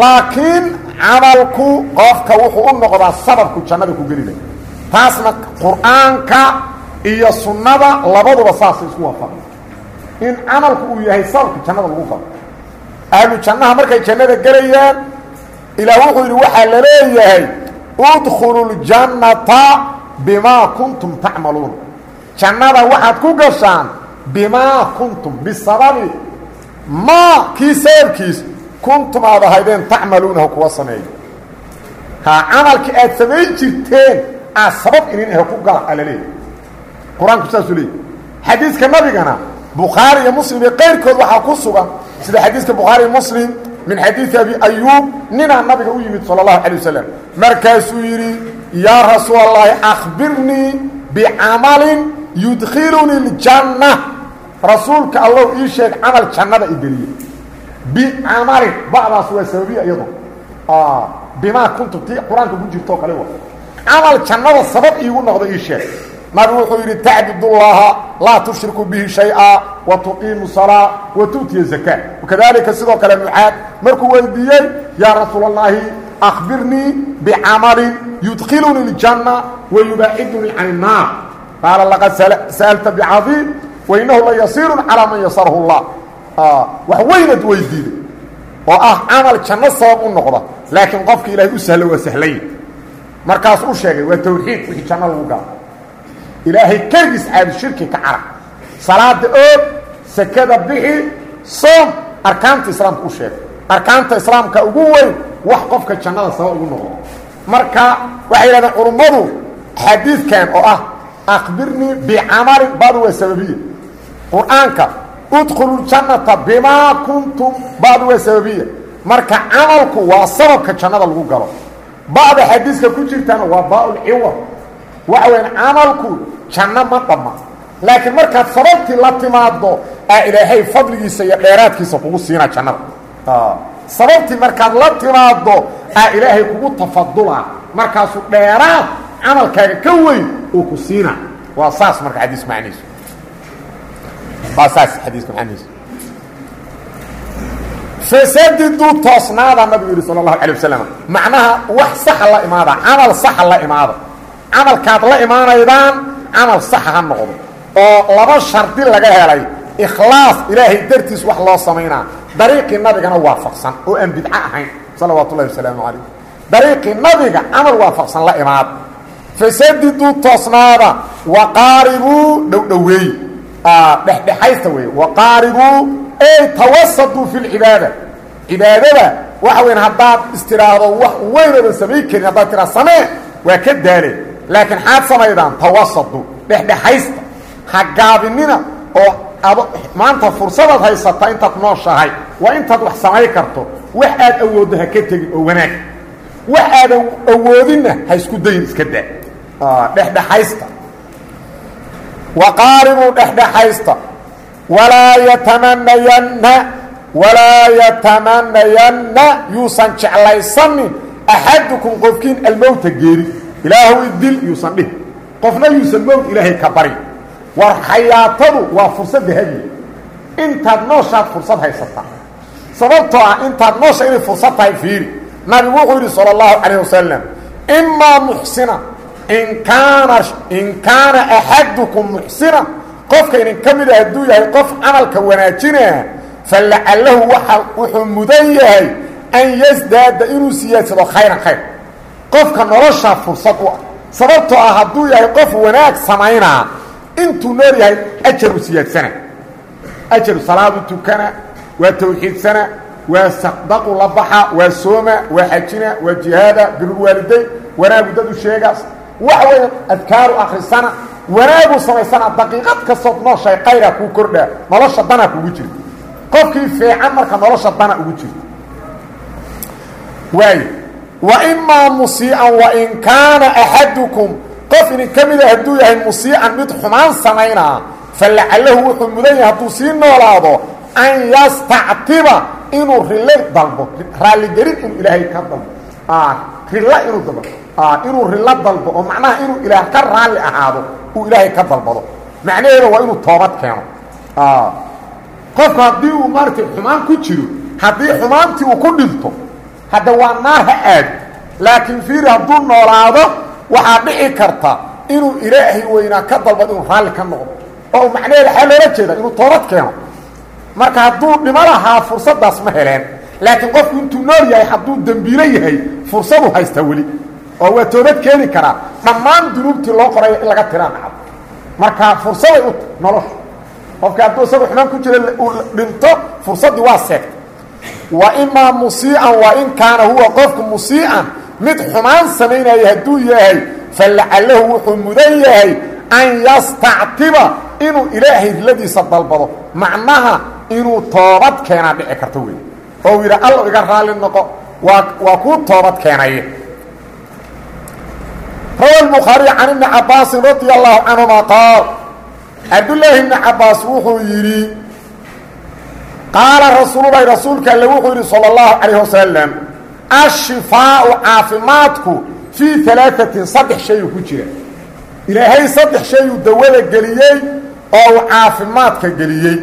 laakiin camalku qofka wuxuu u noqdaa sababku jannada ku gelinaya taasna qur'aanka iyo sunnada labaduba saasay isku waafaqay in camalku uu yahay sababka jannada lagu galo ahlu jannaha markay jannada gelayaan ilaah wuxuu yidhi waxaa la leeyahay udkhulu ljannata bimaa kuntum tacmaluun jannada waxaad ku gashaan bimaa kuntum bisababi maa kii sababkiis kuntum aad ahaydeen tacmaluunahu kuwa sameeya ha camalkii aad samayn jirteen aad sabab inin ku gala ala leeyahy qur'aanku saasuu leeyay xadiiska nabigana bukhaari iyo muslim iyo qayrkood waxaa ku sugan sida xadiiska bukhaari muslim min xadiidi abi ayuub ninaa nabiga u yimid sala allahu calay wasalam markaasuu yidhi yaa rasuul akhbirnii bicamalin yudkhiluni ljanna rasuulka allow ii sheeg camal jannada igeliye bicamalin ba'daas waa sababiya iyado bimaa kuntu ti qur'aanka ku jirtoo kale wa camal jannada sabab iigu noqda ii sheeg nabigu wuxuu yidhi tacbudullaha laa tushriku bihi shay-a wa tuqiimu salaa wa tu'tiya zakaa. Wakadalika sidoo kale mucaad markuu weydiiyey yaa rasuul allahi akhbirnii bicamalin yudkhiluni ljanna wa yubaacidunii can innaar qaala laqad sa'alta bicadiim wainahu la yasiirun calaa man yasarahu llah wax weynad weydiiday oo ah camal janno sabab u noqda laakiin qofka ilaahay u sahlo waa sahlanya markaas u sheegay waa tawxiid wixii janno lagu galo ilaahay keligiis caabud shirki ka carab salaada oog sekada bixi soom arkaanta islaamka u sheegay arkaanta islaamka ugu weyn wax qofka jannada sabab ugu noqdo marka waxay yidhahdeen culummadu xadiidkan oo ah akhbirnii bicamalin badu waa sababiya qur'aanka udkhulu ljannata bimaa kuntum badu waa sababiya marka camalku waa sababka jannada lagu galo ba'da xadiiska ku jirtana waa baa-ulciwad waxa weyan camalku janno ma dhamma. Laakiin markaad sababtii la timaado aa ilaahay fadligiisa iyo dheeraadkiisa kugu siina jannada. Sababtii markaad la timaado aa ilaahay kugu tafadula. Markaasuu dheeraad camalkaaga ka weyn uu ku siina. Waa saas marka xadiis macnihiisu. Waa saas xadiiska macnihiisu. Fasadiduu toosnaada nabigu yidhi sala allahu calay wasalam macnaha wax saxa la imaada camal saxa camalkaad la imaanaydaan camal saxa ha noqdo. Oo laba shardi laga helay ikhlaas ilaahay dartiis wax loo samaynaa dariiqii nabigana waafaqsan oo aan bidco ahayn salawaatu wasalaamu calayh. Dariiqii nabiga camal waafaqsan la imaada fasadiduu toosnaada waqaaribuu dhowdhoweey dhexdhexaysta weeye waqaaribuu ey tawasaduu fi lcibaada cibaadada waxa weyn haddaad istiraahdo wax weynoodan samayn karin haddaad tiraa samee waa ka daaleen laakiin xaad samaydaan tawasadu dhexdhexaysta ha oo maanta fursadaad haysataa intaad nooshahay waa intaad wax samayn karto wax aad awooddo ha ka tegin oo wanaag. Wax aadan awoodinna ha isku dayin iska daa. Dhexdhexaysta. Waqaaribuu dhexdhexaysta. Walaa yatamanayanna walaa yatamanayanna yuusan jeclaysanin axadukum qofkiin almowta geeri ilaahu idil yuusan dhihin qofna yuusan mowt ilaahay ka bari war xayaatadu waa fursad dahabiya intaad nooshaad fursad haysataa sababtoo ah intaad noosha inay fursad tahay fiiri nabigu wuxuu yidhi salى اllahu calayه wasalam imaa muxsina in kaana in kaana axadukum muxsina qofka idin ka mida hadduu yahay qof camalka wanaajinaa falacalahu waa wuxuu mudan yahay an yasdaada inuu siyaadsado khayran khayr qofka noloshaa fursad u ah. Sababtoo ah hadduu yahay qof wanaag samaynaa intuu nool yahay ajaru siyaadsana. Ajaru salaadu tukana waa tawxiidsana waa sadaqu la baxa waa sooma waa xajina waa jihaada birulwaalidayn wanaagu dad u sheegaas wax weya adkaaru akrisana wanaagu samaysana daqiiqad kastood nooshahay khayraa kuu kordhaa nolosha danaa kugu jirta. Qofkii fiican marka nolosha dana ugu jirta. Waayo wa imaa musii'an wain kaana axadukum qof idin ka mida hadduu yahay musii'an mid xumaan samaynaa falacalahu wuxuu mudan yahay hadduu sii noolaado an yastactiba inuu rille dalbo raalligelin inuu ilaahay ka dalbo. Rilla inuu dalbo. Inuu rillo dalbo oo macnaha inuu ilaah ka raalli ahaado uu ilaahay ka dalbado. Macnaheeda waa inuu toobad keeno. Qofku haddii uu maaragtay xumaan ku jiro haddii xumaantii uu ku dhinto hadda waa naar ha aado laakiin fiiri hadduu noolaado waxaa dhici karta inuu ilaahay weynaa ka dalbado inuu raalli ka noqdo. Oo macnaheeda xaa loola jeeda inuu toobad keeno. Marka hadduu dhimo lahaa fursaddaas ma heleen. Laakiin qofku intuu nool yahay hadduu dembiilo yahay fursadu haystaa weli. Oo waa toobad keeni karaa. Dhammaan dunuubtii loo qorayo in laga tiraa dhacdo marka fursaday u nolosha qofka hadduu isagu xumaan ku jira uu dhinto fursaddii waa seegtay waimaa musiican waa in kaana huwa qofku musiican mid xumaan samaynaya hadduu yahay falacalahu wuxuu mudan yahay an yastactiba inuu ilaahay riladiisa dalbado. Macnaha inuu toobad keenaa dhici karto wey oo u yidha iga raalli noqo waa waa kuu toobad keenaya rawa bukhaari can ibni cabaasin radia allahu canhuma qaal cabdullaahi بن cabaas wuxuu yidhi qaala rasuululahi rasuulka alle wuxuu yidhi sala allahu calayh wasalam ashifaau caafimaadku fii alaatin saddex shayu ku jira ilaahay saddex shayuu dawada geliyey oo uu caafimaadka geliyey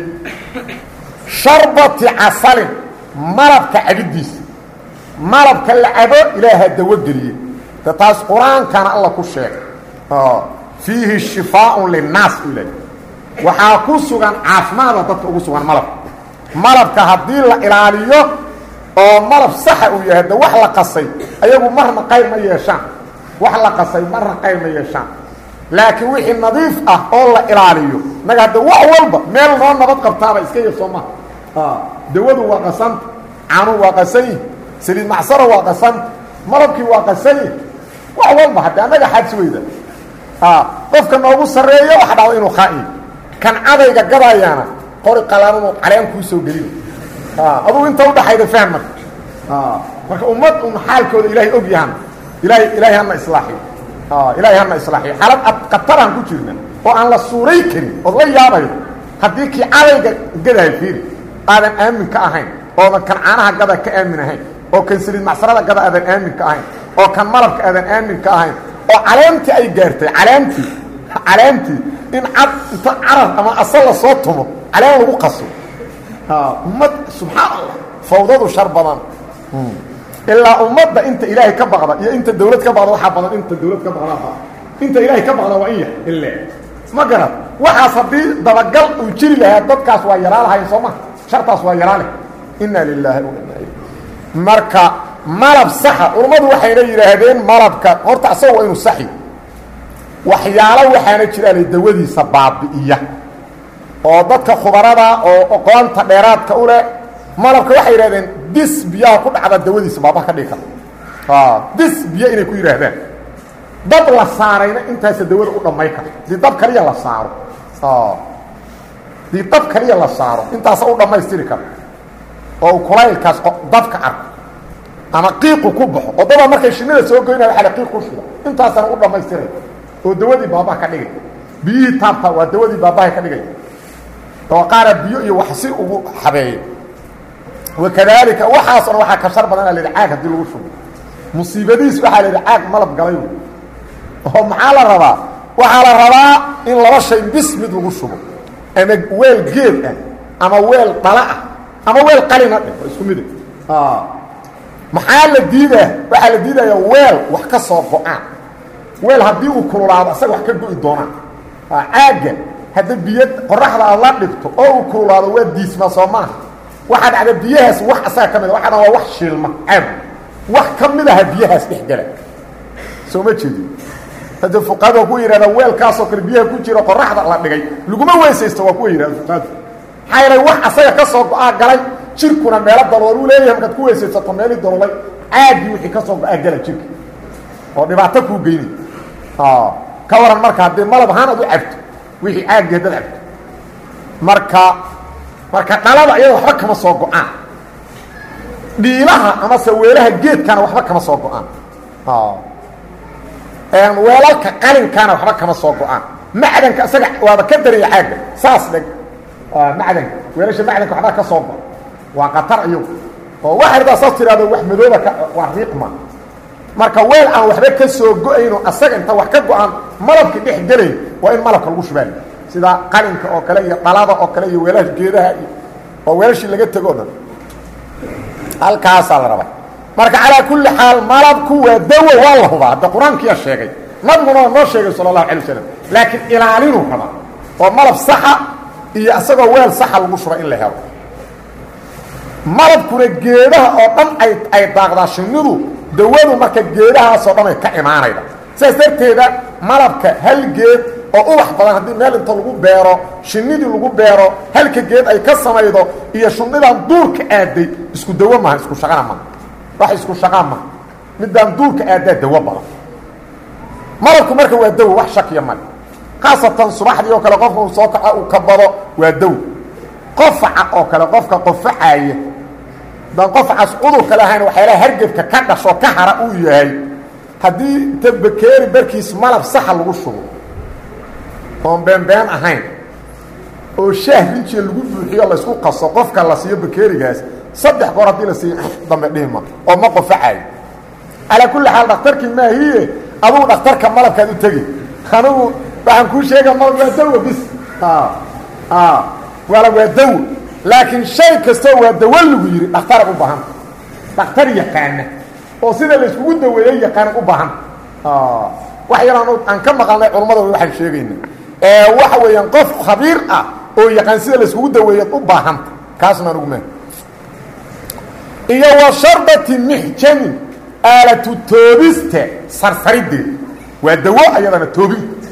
sharbati casalin malabka cabidiisa malabka la cabo ilaahaa dawo geliyey de taas qur'aankana alla ku sheegay fiihi shifaaun linnaas u ilaah waxaa ku sugan caafimaada dadka ugu sugan malabka malabka haddii la ilaaliyo oo malab saxa uu yahay de wax la qasay ayagu marna qayr ma yeeshaan. Wax la qasay marna qayr ma yeeshaan. Laakiin wixii nadiif ah oo la ilaaliyo naga hadda wax walba meel noo nabad qabtaaba iska yar soo maha dawadu waa qasanta canuhu waa qasanyi saliid macsaro waa qasanta malabkii waa qasanyi wax walba hadde annaga xadsi weyda qofka noogu sarreeya waxa dhacda inuu khaaiyo kan cadayga gadayaana qori qalaanunu caleen kuu soo gelina adugu inta udhaxayda fahm marka marka ummad un xaalkooda ilaahay og yahan. Ilahay ilaahay hana islaaxiyo ilaahay hana islaaxiyo xaalad ad qataraan ku jirna oo aan la suuray karin ood la yaabayo haddii kii cadayga gadahay fiiri aadan aamin ka ahayn oodan kan caanaha gada ka aamin ahayn oo kan saliid macsarada gada aadan aamin ka ahayn oo kan malabka aadan aamin ka ahayn oo caleemtii ay gaartay caleemtii caleemtii in cad inta carab ama asal la soo tumo caleen lagu qaso. Ummad subxaan allah fawdadu shar badan. Ilaa ummadda inta ilaahay ka baqda iyo inta dawlad ka baqda waxaa badan inta dawlad ka baqdaa inta ilaahay ka baqda waa in yah ile ma garad waxaas haddii dabagal uu jiri lahaa dadkaas waa yaraa lahayn soo ma? Shartaas waa yaraa leh. Inna lilaahi marka malab saxa culammadu waxayna yidhaahdeen malabka horta asaga waa inuu saxi waxyaalo waxaana jiraale dawadiisa baabi'iya. oo dadka khubarada oo oqoonta dheeraadka u leh malabka waxay yidhahdeen dis biyaha ku dhacda dawadiisa baaba ka dhigi karta dis biyo inay ku yidhaahdaan. Dab la saarayna intaasa dawada u dhammay karta dii dab kaliya la saaro dii dab kaliya la saaro intaasa u dhammaystiri karta oo u kulaylkaas dabka arko. Ama qiiqu ku baxo. Oo dabaa markay shinida soo goynaya waaa qiiq ku shida intaasana u dhammaystiray oo dawadii baabaha ka dhigay. Biyihii taabta waa dawadii baabahay ka dhigay. Oo qaara biyo iyo wax si ugu habeeyo wakadaalika waxaasona waxaa ka shar badan la yidhi caag haddii lagu shubo. Musiibadiis waxaa la yidhi caag malab galay. Oo maxaa la rabaa? Waxaa la rabaa in laba shay bis mid lagu shubo. Ama weel geed ah ama weel dhala ah ama weel qalina dheh waa isku mid. Maxaa la diidaa? Waxaa la diidaya weel wax ka soo go'aan weel haddii uu kululaado asaga wax ka go-i doonaan caagga hadda biyo qoraxda aad la dhigto oo uu kululaado waa diismaa soo maaha waxaa dhacda biyahaas wax asaga ka mid a waxa dhan waa wax shiilma caab wax ka mid aha biyahaas dhex gela soo ma jeedi hadda fuqahada ku yidhahda weelkaasoo kale biyaha ku jira qoraxda la dhigay. Laguma weysaysto waa kuwa yidhahda fuqahadu. Maxaa yeelay wax asaga ka soo go'aa galay jirkuna meelo dalool uu leeyahay markaad ku weysaysato meelii daloolay caagii wixii ka soo go'aa gala jirka. Oo dhibaato kuu geynay ka waran marka haddii malab ahaan ad u cabto wixii caagii haddaad cabto. Marka marka dhalada iyada waxba kama soo go'aan. Dhiilaha amase weelaha geedkana waxba kama soo go'aan. Weelalka qalinkaana waxba kama soo go'aan. Macdanka isaga waaba ka daraya caagga. Saas dheg. Macdanka weelasha macdanka waxbaa ka soo go waa qatar iyagu. Oo wax ardaa saas tiraahdo wax madooba ka waa riiqma marka weel aan waxba ka soo go'ayno asaga inta wax ka go'aan malabka dhex gelay waa in malabka lagu shubaal sida qalinka oo kale iyo dhalada oo kale iyo weelaha geedaha iyo oo weelashii laga tego o dhan. Halkaasaa la rabaa marka calaa kulli xaal malabku waa dawo waa la hubaa. Hadda qur'aankiyaa sheegay. Nabiguna waa noo sheegay sala allahu alay wasalam laakiin ilaalinuu rabaa oo malab saxa iyo isagoo weel saxa lagu shuba in la helo. Malabkuna geedaha oo dhan ay ay daaqdaa shinnidu dawadu marka geedahaasoo dhan ay ka imaanayda. Sidaas darteeda malabka hal geed oo ubax badan haddii meel inta lagu beero shinnidii lagu beero halka geed ay ka samaydo iyo shinnidan duurka aaday isku dawo maha isku shaqana maha wax isku shaqaa maha midaan duurka aadaa dawo badan. Malabku marka waa dawo wax shakiya male khaasatan subaxdii oo kale qofka uu soo kaca uu ka bado waa dawo. Qofaca oo kale qofka qofacaya daan qofacaas cudur kale ahayn waxyaalaha hargebka ka dhasho ka hara uu yahay haddii inta bakeeri barkiis malab saxa lagu shubo oon beenbeen ahayn oo shaah rinjiga lagu buuxiyo laysku qaso qofka la siiyo bakeerigaas saddex goor haddii la siiyo dambe dhihima oo ma qofacayo calaa kulli xaal dhakhtarkii maahiye adugu dhakhtarka malabkaad u tegi. Anugu waxaan kuu sheega malab waa dawo bis. Waa dawo laakiin shay kastoo waa dawo lagu yidhi dhakhtarad u baahanta dhakhtar yaqaana oo sida layskugu daweeyey yaqaanad u baahanta wax yaraan aan ka maqalnay culammada waxaan sheegayna. Waxa weeyaan qof khabiir ah oo yaqaan sida layskugu daweeyad u baahanta kaasna anugu maa iyo wa sharbati mixjamin aalatu toobista sarsarideeda waa dawo ayadana toobinta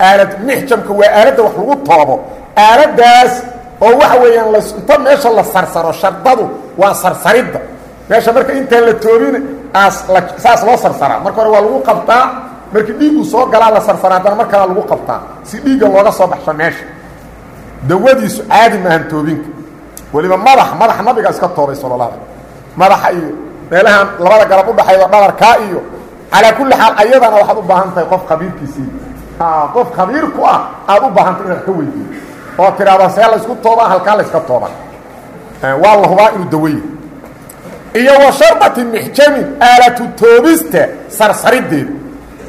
aalad mixjamka waa aaladda wax lagu toobo. Aaladaas oo waxa weeyaan la inta meesha la sarsaro shardadu waa sarsaridda. Meesha marka intaan la toobin aas la saas loo sarsaraa. Marka hore waa lagu qabtaa markii dhiigu soo galaa la sarsara haddana mar kalea lagu qabtaa. Si dhiigga looga soo baxsho meesha. Dawadiisu caadi maahan toobinka weliba madax madaxa nabiga iska toobay sala la madaxa iyo meelahaan labada galab udhaxaydo dhabarkaa iyo calaa kulli xaal ayadana waxaad u baahan tahay qof khabiirkiisii. Qof khabiir ku ah aada u baahantay inaad ka weydiiyo oo tidhaahda see laysku toobaa halkaa layska tooba. Waa la hubaa inuu daweye iyo wa sharbati mixjamin aalatu toobista sarsarideeda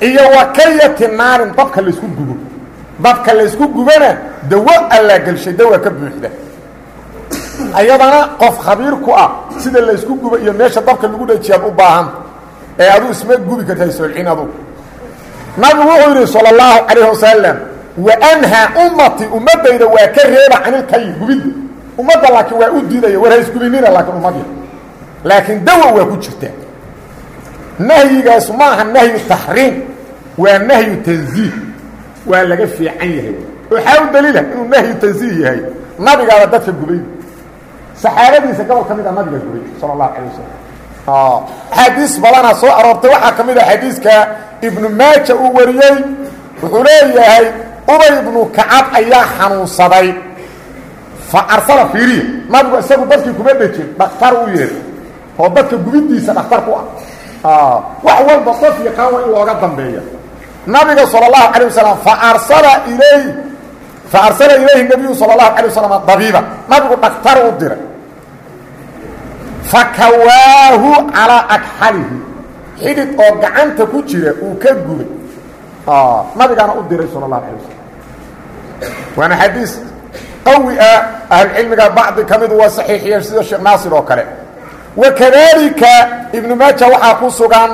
iyo wa kayati naarin dabka laysku gubo. Dabka laysku gubana dawo allaa gelshay dawaa ka buuxda. Ayadana qof khabiir ku ah sida laysku gubo iyo meesha dabka lagu dhajiyaad u baahanta ee aduu isma gubi karta soolcin adugu nabigu wuxuu yidhi salى اllahu calayh waanhaa ummatii ummadayda waa ka reeba canilkayi gubidda ummadda laakiin waa u diidaya war haysgubinina laakiin ummadi laakiin dawa waa ku jirtaa nahyigaas ma aha nahyu taxriim waa nahyu tanziih waa laga fiican yahay waxaa u daliila inuu nahyu tanziih yahay nabigaaba dadka gubay saxaabadiisa gobol ka mid a nabiga gubay sala اllahu alay wasalam axaadiis badanaa soo aroortay waxaa ka mid a xadiiska ibnu maaja uu wariyey wuxuu leeyahay ubay ibnu kacab ayaa xanuunsaday fa arsala fiiriya nabigu isagu dadkii kuma dhejin dhakhtar u yeehay oo dadka gubidiisa dhakhtar ku ah wax walba qof yaqaan waa in looga dambeeya nabiga salى اlahu alيه wasalam faarsala ilayh fa arsala ilayhi nabiyu salى اlahu alيه wasalam dabiiba nabigu dhakhtar u diray fakawaahu calaa agxalihi xidid oo gacanta ku jira uu ka gubay nabigaana u diray sal اlahu alay wasalam waana xadiis qawi ah ahlucilmiga bacdi ka midu waa saxiixiya sida sheekh naasir oo kale wakadalika ibnu maaja waxaa ku sugan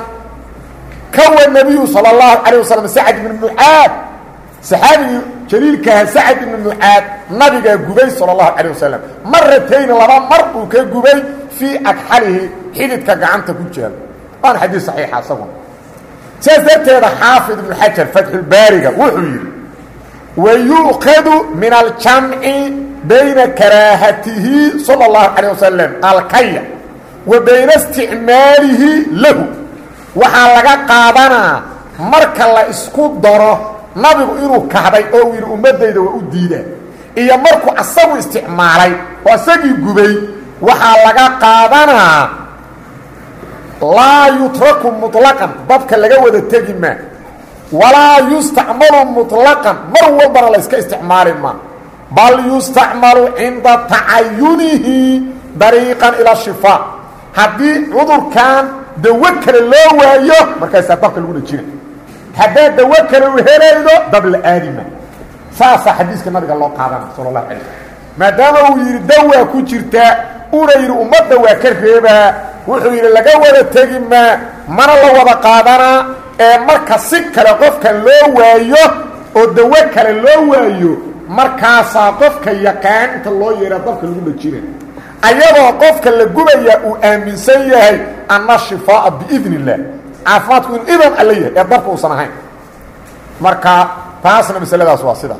kawa nabiyu salى اlahu alيه wasalam sacad ibn mucaad saxaabigii jaliilkaha sacad ibn mucaad nabigaa gubay salى اlahu alيه wasalam maratayni laba mar uu ka gubay fii agxalihi xididka gacanta ku jeeda waana xadiis saxiixa isaguna sidaas darteeda xaafid ibnu xajar fatxulbaariga wuxuu yidhi wayu'kadu min aljamci bayna karaahatihi salى اllahu calيه wasalam alkaya wa bayna isticmaalihi lahu waxaa laga qaadanaa marka la isku daro nabigu inuu kahday oo uu yidhi ummaddayda waa u diidaan iyo markuu asagu isticmaalay oo asagii gubay waxaa laga qaadanaa laa yutraku muطlaqan dabka laga wada tegi maa walaa yustacmalu muطlaqan mar walbana la yska isticmaali maa bal yustacmalu cinda tacayunihi dariiqan ila shifaa haddii cudurkan dawo kale loo waayo markaasaa dabka lagu dhajina haddaad dawo kale u helaydo dab la aadima saasaa xadiiska nabiga loo qaadana sala اlahu alay slm maadaama uu yidhi dawaa ku jirtaa una yidhi ummadda waa ka reebaa wuxuu yidhi laga wada tegi maa mana la wada qaadanaa ee marka si kale qofkan loo waayo oo dawo kale loo waayo markaasaa qofka yaqaan loo yeehaa dabka lagu dhajina ayadoo qofka la gubaya uu aaminsan yahay anna shifaa'a biidn illah caafimaadku inu idan alla yahay ee darka uusan ahayn. Marka taasna masaladaas waa sida.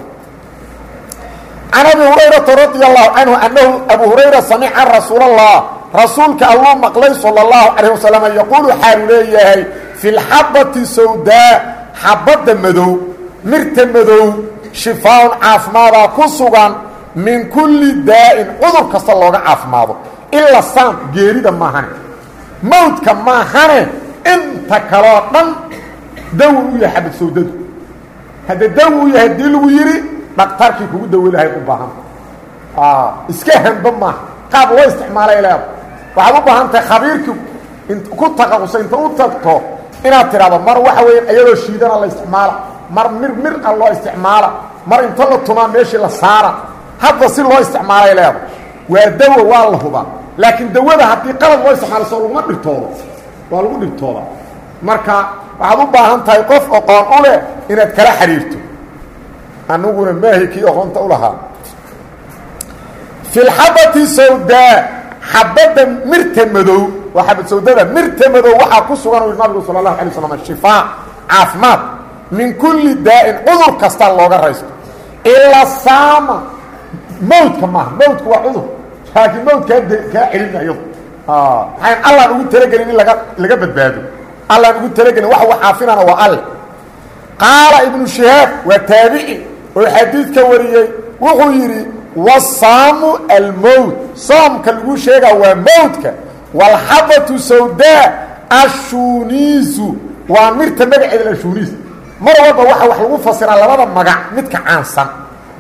Can abi hurayrata radia allahu canhu annahu abu hurayra samica rasuul allah rasuulka alluu maqlay sala اllahu calayh wasalam yaquulu xaalu leeyahay fi lxabati sawdaa xabadda madow mirta madow shifaaun caafimaadaa ku sugan min kulli daa'in cudur kasta looga caafimaado ila saam geerida maahane mawdka maahane inta kaloo dhan dawi u yahay xabad sawdadu. Hadda dawi u yahay haddii lagu yidhi dhaktarkii kugu dawi lahay u baahan. Iska hamba maaha qaab loo isticmaalay leeda waxaad u baahan tahay khabiirkii ku taqaqusa inta u tagto inaad tidhahdo mar waxa weya iyadoo shiidana la isticmaala. Mar mir mir a loo isticmaala. Mar inta la tumaa meeshii la saara. Hadda si loo isticmaalay leeda waa dawo waa la hubaa. Laakiin dawada haddii qalad loo isticmaalo soo laguma dhibtoodo waa lagu dhibtooda. Marka waxaad u baahan tahay qof oqoon u leh inaad kala xidhiirto aniguna maahi kii oqoonta u lahaa. Fi lxabati sawdaa xabadda mirta madow waa xabad mirta madow waxaa ku sugan u nabigu alay slam shifaa caafimaad min kulli daa'in cudur kasta looga raysto. Ilaa saama mawdka maaha mawdku waa cudur. Laakiin mawdkaa kaa celina iyadu maxayn allaan ugu talagelin in laga laga badbaado. Allaan ugu talagelin wax u xaafinana waa alle qaala ibnu shihaab waa taabici oo xadiidka wariyey wuxuu yidhi wasaamu almowt soomka lagu sheegaa waa mowdka walxabatu sawdaa ashuuniisu. Waa mirta magaceeda ashuuniis mar walba waxa wax lagu fasiraa labada magac midka caansan.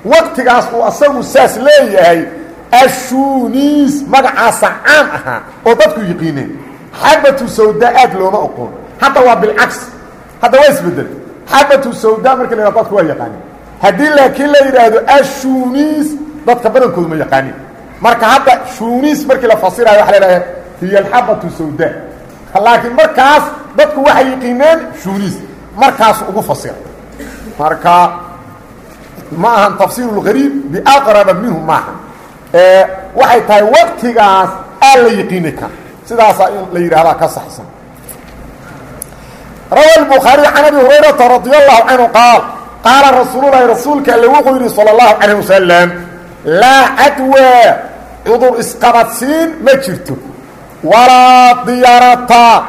Waqtigaas uu asagu saas leeyahay ashuuniis magacaasa caan ahaa oo dadku yiqiineen. Xabatu sawdaa aad looma oqoon. Hadda waa bilcaks. Hadda waa isbeddel xabatu sawdaa marka la yhahdo dadku waa yaqaaneen dadka badankoodu ma yaqaanin marka hadda shuuniis markii la fasirayo waxa la idhaha hiya alxabatu sawdaa laakiin markaas dadku waxay yiqiineen shuuniis markaasu ugu fasira marka ma ahan tafsiir اlgariib biaqraba minhu maaha waxay tahay waqtigaas aa la yiqiini kara sidaasaa in la yidhahdaa ka saxsan rawa الbukhaariي can abi hurayrata radi allahu canhu qaal qaala rasuululahi rasuulka alle wuxuu yidhi salى اllahu calayه wasalam laa cadwaa cudur isqabadsiin ma jirto. Walaa diyaarata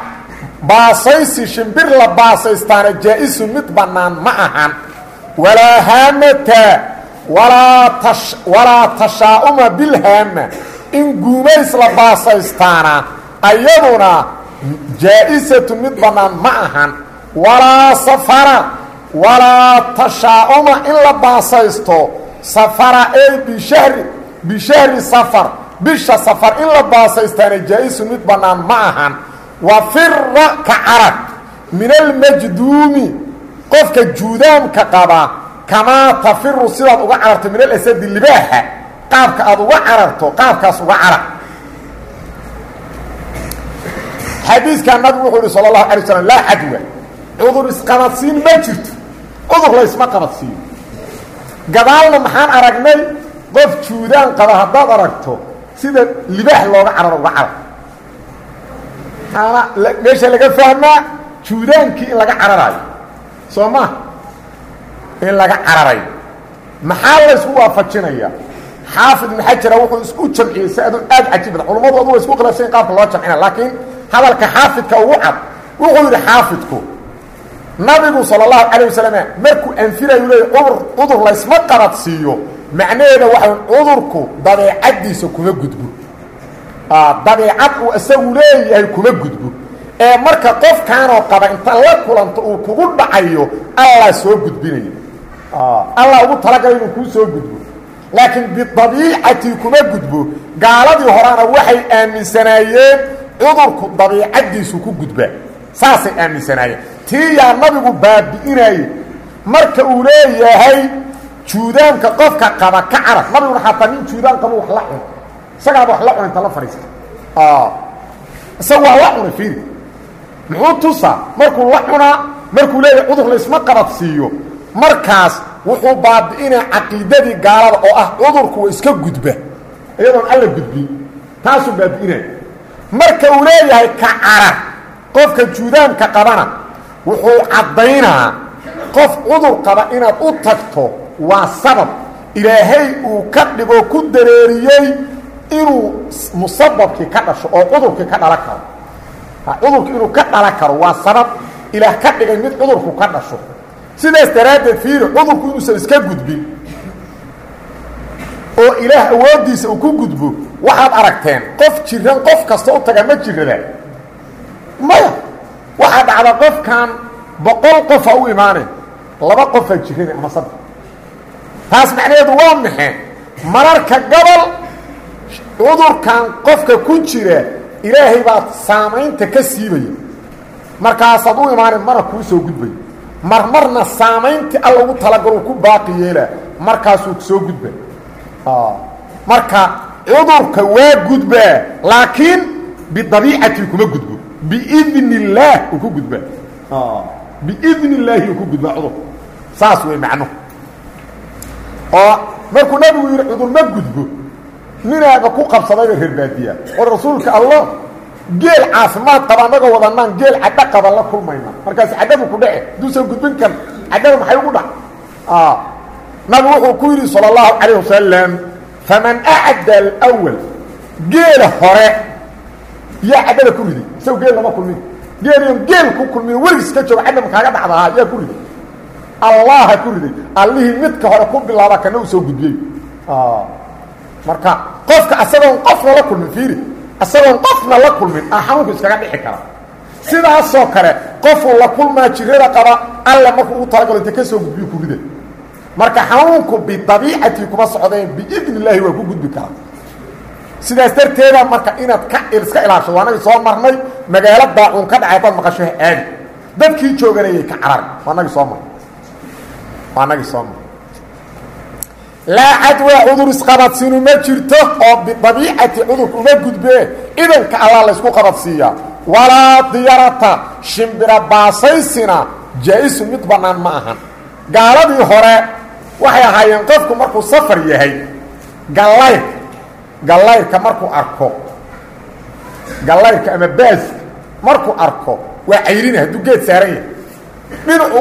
baasaysi shimbir la baasaystaana jaa-isu mid bannaan ma ahan. Walaa haamata walaa tashaa'uma bilhaama in guumays la baasaystaana ayaduna jaa-isatu mid bannaan ma ahan. Walaa safara walaa tashaa'uma in la baasaysto safara ey bishahri bishahri safar. Bisha safar in la baasaystaana jaa-isu mid bannaan ma ahan. Wafira ka carag min almajduumi qofka juudaamka qaba kamaa tafiru sidaad uga cararto min alasadi libaaxa qaabka aad uga cararto qaabkaas uga carag xadiiskaa nabigu wuxuu yihi sala allahu alay slam laa cadwa cudur isqabadsiin ma jirto. Cudur laysma qabadsiiyo gadaalna maxaan aragnay? Qof juudaan qaba haddaad aragto sida libaax looga cararo uga carag maana meesha laga fahmaa juudaankii in laga cararaayo. Soo ma? In laga cararayo. Maxaa laysku waafajinaya? Xaafid ibn wuxuu isku jamciyey si aad cajiib bada culammadu isku khilaafsayn qaabka loo jamcina laakiin hadalka xaafidka ugu cad wuxuu yidhi xaafidku nabigu sala allahu calayh wasalam markuu anfirayu leey cudur laysma qabadsiiyo macnaheeda waxa cudurku dabeecaddiisa kuma gudbo. Dabiicad uu isagu leeyahay kuma gudbo. Ee marka qofkaanoo qaba inta la kulanto uu kugu dhacayo allah soo gudbinayo. Allah ugu talagalay inuu kuu soo gudbo. Laakiin bidabiicatii kuma gudbo. Gaaladii horena waxay aaminsanaayeen cudurku dabiicaddiisu ku gudbaa saasay aaminsanaayeen tii nabigu baabi'inaye marka uu leeyahay juudaanka qofka qaba ka carab. Nabiguna xataa nin juudaan qaba wax la cun wax la cuna inta la fadhiista isaga waa la cunay fiiri. Muxuu markuu la cunaa markuu leeyahay cudur laysma qabadsiiyo markaas wuxuu baabi'inaa caqiidadii gaalada oo ah cudurku iska gudba. Iyadoon alla gudbin taasuu baabi'inaya marka uu leeyahay ka carar qofka juudaanka qabana wuxuu caddaynaa qof cudur qaba inaad u tagto waa sabab. Ilaahay uu ka dhigoo ku dareeriyey inuu musababkii ka dhasho oo cudurkii ka dhalan karo. Cudurku inuu ka dhalan karo waa sabab ilaah ka dhigay mid cudurku ka dhasho. Sidaas daraaddeed fiiri cudurku inuusan iska gudbin. Oo ilaah awooddiisa uu ku gudbo waxaad aragteen qof jiran qof kasta u taga ma jirada maya waxaa dhacda qofkan boqol qofa u imaanay laba qofaa jirana ama saddex. Taas macnaheedu waa maxay mararka gobol cudurkan qofka ku jira ilaahay baa saamaynta ka siibaya. Markaasaad u imaanay mana kuu soo gudbay mar marna saamayntii alla ugu talagalo ku baaqi yeelaa markaasuu soo gudba marka cudurka waa gudbaa laakiin bidabiicatii kuma gudbo biidn illaah uu ku gudbaa biidn illaahi uu ku gudbaa cudur saas wey macnuhu oo markuu nabigu yidhi cudur ma gudbo ninaaba ku qabsadayba reer baadiya oo rasuulka allah geel caafimaad qaba annagoo wadanaan geel cadho qaba la kulmayna markaas cadhadu ku dhace hadduusan gudbin kan cadhada maxay ugu dhac nabigu wuxuu ku yidhi salى اllahu calayه wasalam faman acda alwal geela hore yaa cadhada ku riday isago geel lama kulmin. Geeliyon geel ku kulmin weligiis ka jooga cadha makaaga dhacdahaa yaa ku riday. Allaha ku riday. Allihii midka hore ku bilaaba kana u soo gudbiyey. Marka qofka asagoon qofna la kulmin fiiri. Asagoon qofna la kulmin a xanuunku iskaga dhixi kara sidaasoo kale qofuu la kulmaa jirada qaba alla markuu u talagalo ka soo gudbiyo ku rida marka xanuunku bidabiicatii kuma socdeen biidn waa ku gudbi karaa sidaas darteeda marka inaad ka iska ilaashado anagi soo marnay magaalo daacuun ka dhacay dad maqasho aadi. Dadkii jooganayay ka carari. Waa nagi soo marnay. Waa nagi soo marnay. Laa cadwa cudur isqabadsiinu ma jirto oo bidabiicati cudurka uma gudbee idanka allah laysku qabadsiiyaa walaa diyarata shimbira baasaysina jaa-isu mid bannaan ma ahan. Gaaladii hore waxay ahaayeen qofku markuu safar yahay gallayrka gallayrka markuu arko gallayrka ama baaska markuu arko waa cayrina hadduu geed saaran yahay. Dhinacu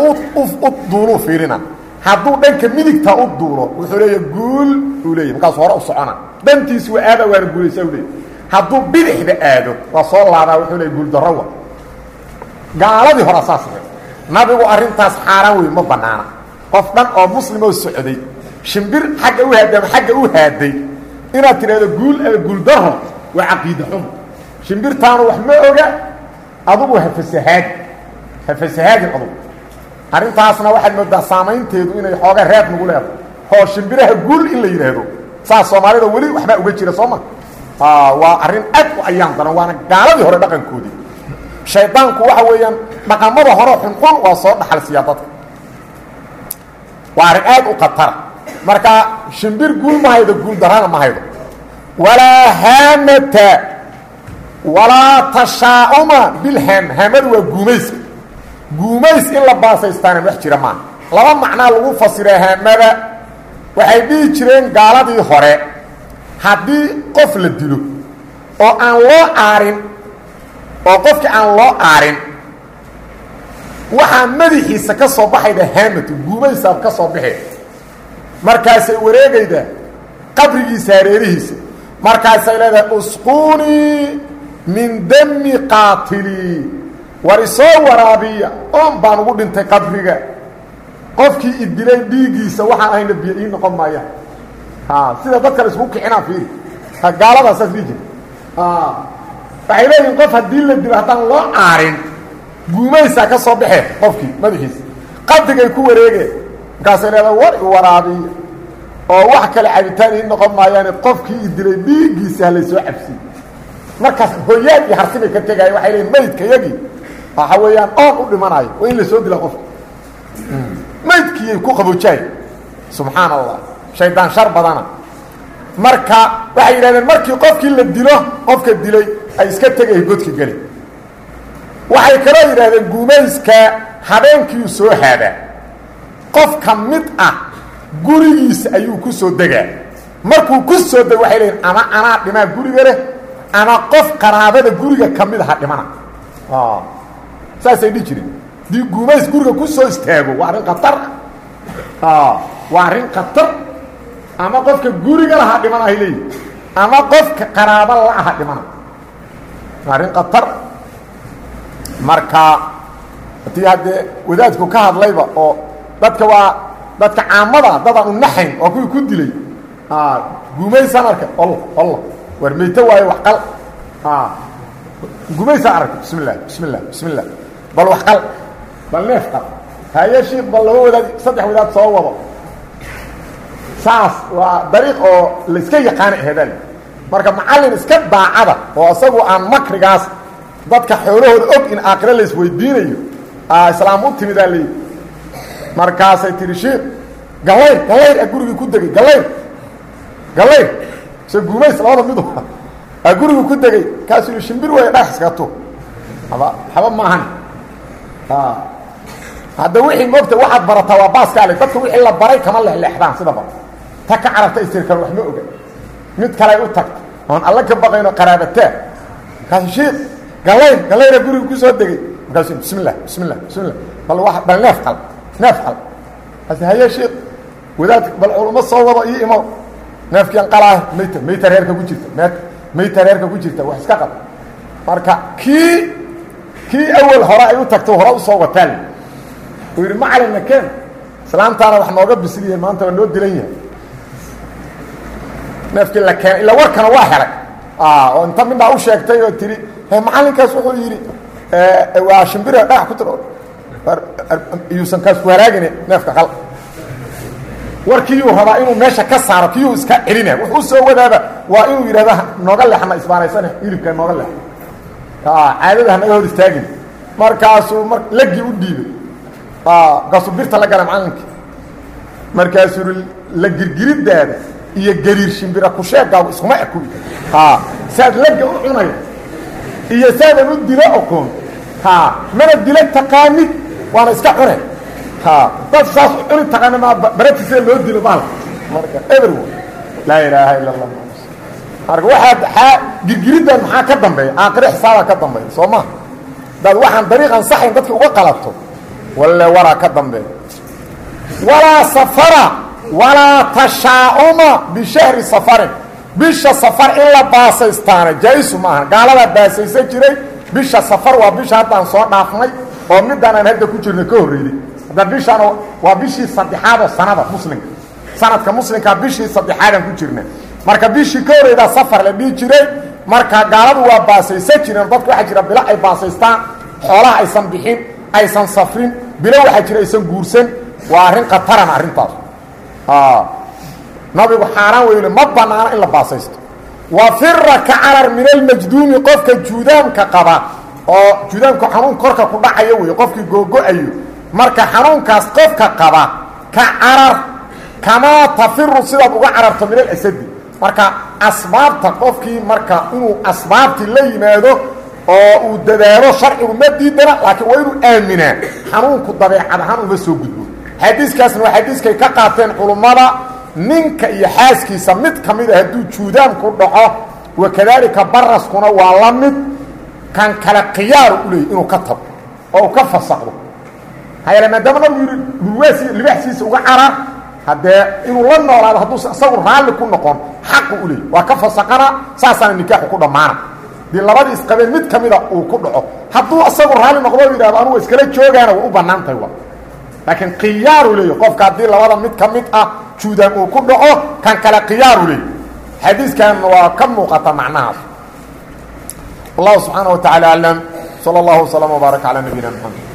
u duuluu fiirina. Hadduu dhanka midigta u duulo wuxuu leeya guul uu leeyahy markaasu hore u socona. Dhantiisu waa aada waana guulaysaa u leeyay hadduu bidixda aado waa soo laabaa wuxuu leeya guuldarrowa gaaladii hore saas nabigu arrintaas xaaraan wey ma bannaana. Qof dhan oo muslim oo socday shimbir xagga u haadday ama xagga u haaday inaad tidhahdo guul ama guuldarro waa caqiida xum shimbirtaanu wax ma oga adugu ha fasahaadi ha fasahaadin adugu. Arrintaasna waxaad moodaa saamaynteedu inay xooga reeb nagu leedahay. Oo shimbiraha guul in la yidhaahdo saas soomaalida weli waxbaa uga jira soo ma waa arrin aad u ayaan daran waana gaaladii hore dhaqankoodii. Shaydaanku waxa weeyaan dhaqamada hore xunxun waa soo dhaxalsiiyaa dadka. Waa arrin aad u khatara marka shimbir guul ma haydo guul darana ma haydo. Walaa haamata walaa tashaa'uma bilhaam haamadu waa guumayska guumays in la baasaystaana wax jira maaha laba macnaa lagu fasiraa haamada. Waxay dhihi jireen gaaladii hore haddii qof la dilo oo aan loo aarin oo qofkii aan loo aarin waxaa madaxiisa ka soo baxayda haamatu guumaysaab ka soo baxee markaasay wareegaydaa qabrigiisa hareerihiisa. Markaasay leedahay usquunii min dami qaatilii war isoo waraabiya. Oon baan ugu dhintay qabriga. Qofkii idilay dhiiggiisa waxaan ahayna biyo ii noqon maayaan sida dad kale isku kicinaa fiiri. Gaaladaas saas dhii jira waxay leeyihiin qof haddii la dilo haddaan loo aarin guumaysaa ka soo baxee qofkii madaxiisa qabrigay ku wareegeen markaasay leedahay war i waraabiya oo wax kale cabitaan ii noqon maayaane qofkii idilay dhiiggiisa ha laysoo cabsiy markaas hoyaad iyo harsi bay ka tegaayen waxay leeyiin maydka yagii waxa weeyaan oon u dhimanayo waa in la soo dila qofka maydkiiyay ku qaboojaay subxaan allah shaydaan shar badana. Marka waxay yidhahdeen markii qofkii la dilo qofka dilay ay iska tegay godka geli waxay kaloo yidhahdeen guumayska habeenkiiu soo haadaa qof ka mid ah gurigiisa ayuu ku soo degaa markuu ku soo dego waxay leeyiin ama anaa dhimaa guriga leh ama qof qaraabada guriga ka mid aha dhimana. Saasay dhihi jireen. Dii guumays guriga ku soo istaago waa arrin khatar. Ah waa arrin khatar. Ama qofka guriga lahaa dhimana ay leeyihiin ama qofka qaraabo la-aha dhimana. Waa arrin khatar. Marka haddii haddee wadaadku ka hadlayba oo dadka waa dadka caamada dadaan u naxayn waa kuwii ku dilay. Gumaysaan arkay ol ol. War meyto waayo wax qal. Gumaysaan arkay bismi llah bismi llah bismi llah bal wax qal. Bal neef qal. Haye shiik bal laba wadaad saddex wadaad soo wado. Saas waa dariiq oo layska yaqaana hedal marka macallin iska daacada oo isagu aan makrigaas dadka xoolahooda og in aakhiro la isweydiinayo islaam u timidaa leeyi markaasay tihi shiik gallayr gallayr a gurigii ku degay gallayr gallayr se gumays labada midu a gurigii ku degay kaasuu yihi shimbir weeye dhagax iskaga tuur aba haba maahan. Hadda wixii moogta waxaad barataa waa baaskaale dadka wixii la baray kama lexleexdaan sida bara ta ka carabta istirkan wax ma oga. Mid kale u tagta oon alla ka baqayno qaraabataa markaasu shiik gallayr gallayra guriga ku soo degay. Markaasu bismi llah bismi llah bismi llah bal wa bal neef qal neef qal markaas haye shiik wadaad bal culummo soo wado ii imo neefkian qalaahe mayta mayta reerka ku jirta me mayta reerka ku jirta wax iska qal marka kii kii awal hore ay u tagto hore u soo wataal uu yidhi macalin nakeen islaamtaana wax nooga bisiliye maanta waa noo dilan yahay neefkii la keenay illa warkana waa helay oo inta midnaa u sheegtay oo tihi macallinkaas wuxuu yidhi waa shimbira dhagax ku tiro iyuusan kaas ku haraagine neefka qal warkiiyuu rabaa inuu meesha ka saaro kiyuu iska celina wuxuu soo wadaaba waa inuu yidhahda nooga leexna isbaaraysane hilibka nooga leex. Caadada hanaga hor istaagin. Markaasuu mar lagii u dhiibay markaasuu birta la gala macallinkii markaasuu i la girgiridaada iyo gariir shimbira kusheegaagu iskuma ekubi saad laga u cunaya iyo saadan u dilo okoon mana dila taqaanid waana iska cune. Dad saas cuni taqaana ma barati sida loo dilo baal marka eber laa ilaaha ila allah marka waxaad girgiriddan maxaa ka dambeeya? Aakire xisaabaa ka dambeeya soo ma? Daad waxaan dariiqan saxayn dadka uga qalabto walle waraa ka dambeeya. Walaa safara walaa tashaa'uma bishahri safarin. Bisha safar in la baasaystaana jaa-isu maaha gaaladaa baasaysan jiray bisha safar waa bisha haddaan soo dhaafnay oo midaan aan hadda ku jirna ka horreeyey hadda bishaan waa bishii saddexaad oo sanada muslimka. Sanadka muslimkaa bishii saddexaadaan ku jirna marka bishii ka horreydaa safar la dhihi jiray. Marka gaaladu waa baasaysan jireen dadku waxaa jira bilo ay baasaystaan xoolaha aysan bixin aysan safrin bilo waxaa jira aysan guursan. Waa arrin khataran arrintaas. Nabigu xaaraan weyne ma banaano in la baasaysto. Wa fira ka carar min almajduumi qofka juudaamka qaba oo juudaamku xanuun korka ku dhacayo wey qofkii googo-ayo marka xanuunkaas qofka qaba ka carar kamaa tafiru sidaad uga cararto min alasadi. Marka asbaabta qofkii marka inuu asbaabtii la yimaado oo uu dadaalo sharcigu ma diidana laakiin waa inuu aaminaa xanuunku dabeecad ahaan uma soo gudbo. Xadiiskaasna waa xadiiskay ka qaateen culummada ninka iyo xaaskiisa mid ka mid a hadduu juudaamku dhaco wakadaalika baraskuna waa la mid kan kale khiyaaru u leeyay inuu ka tago oo uu ka fasaqdo hayale maadaama nabigu yidhi dhulwaasi libaaxsiisa uga carar haddee inuu la noolaado hadduusa isagu raalli ku noqon xaqu u leeyay waa ka fasaqana saasaana nikaaxu ku dhammaana. Dii labadii isqabeen mid ka mida uu ku dhaco hadduu isagu raalli noqdo yidhahdo anugu iskala joogaana way u bannaan tahay wa laakiin khiyaaru leeya qofka haddii labada mid ka mid ah juudaan uu ku dhaco kan kale khiyaaru leey xadiiskan waa ka muuqata macnahaas wallahu subxaana wa tacala aclam sala allahu waslama wbaaraka calaa nabiyina mxamed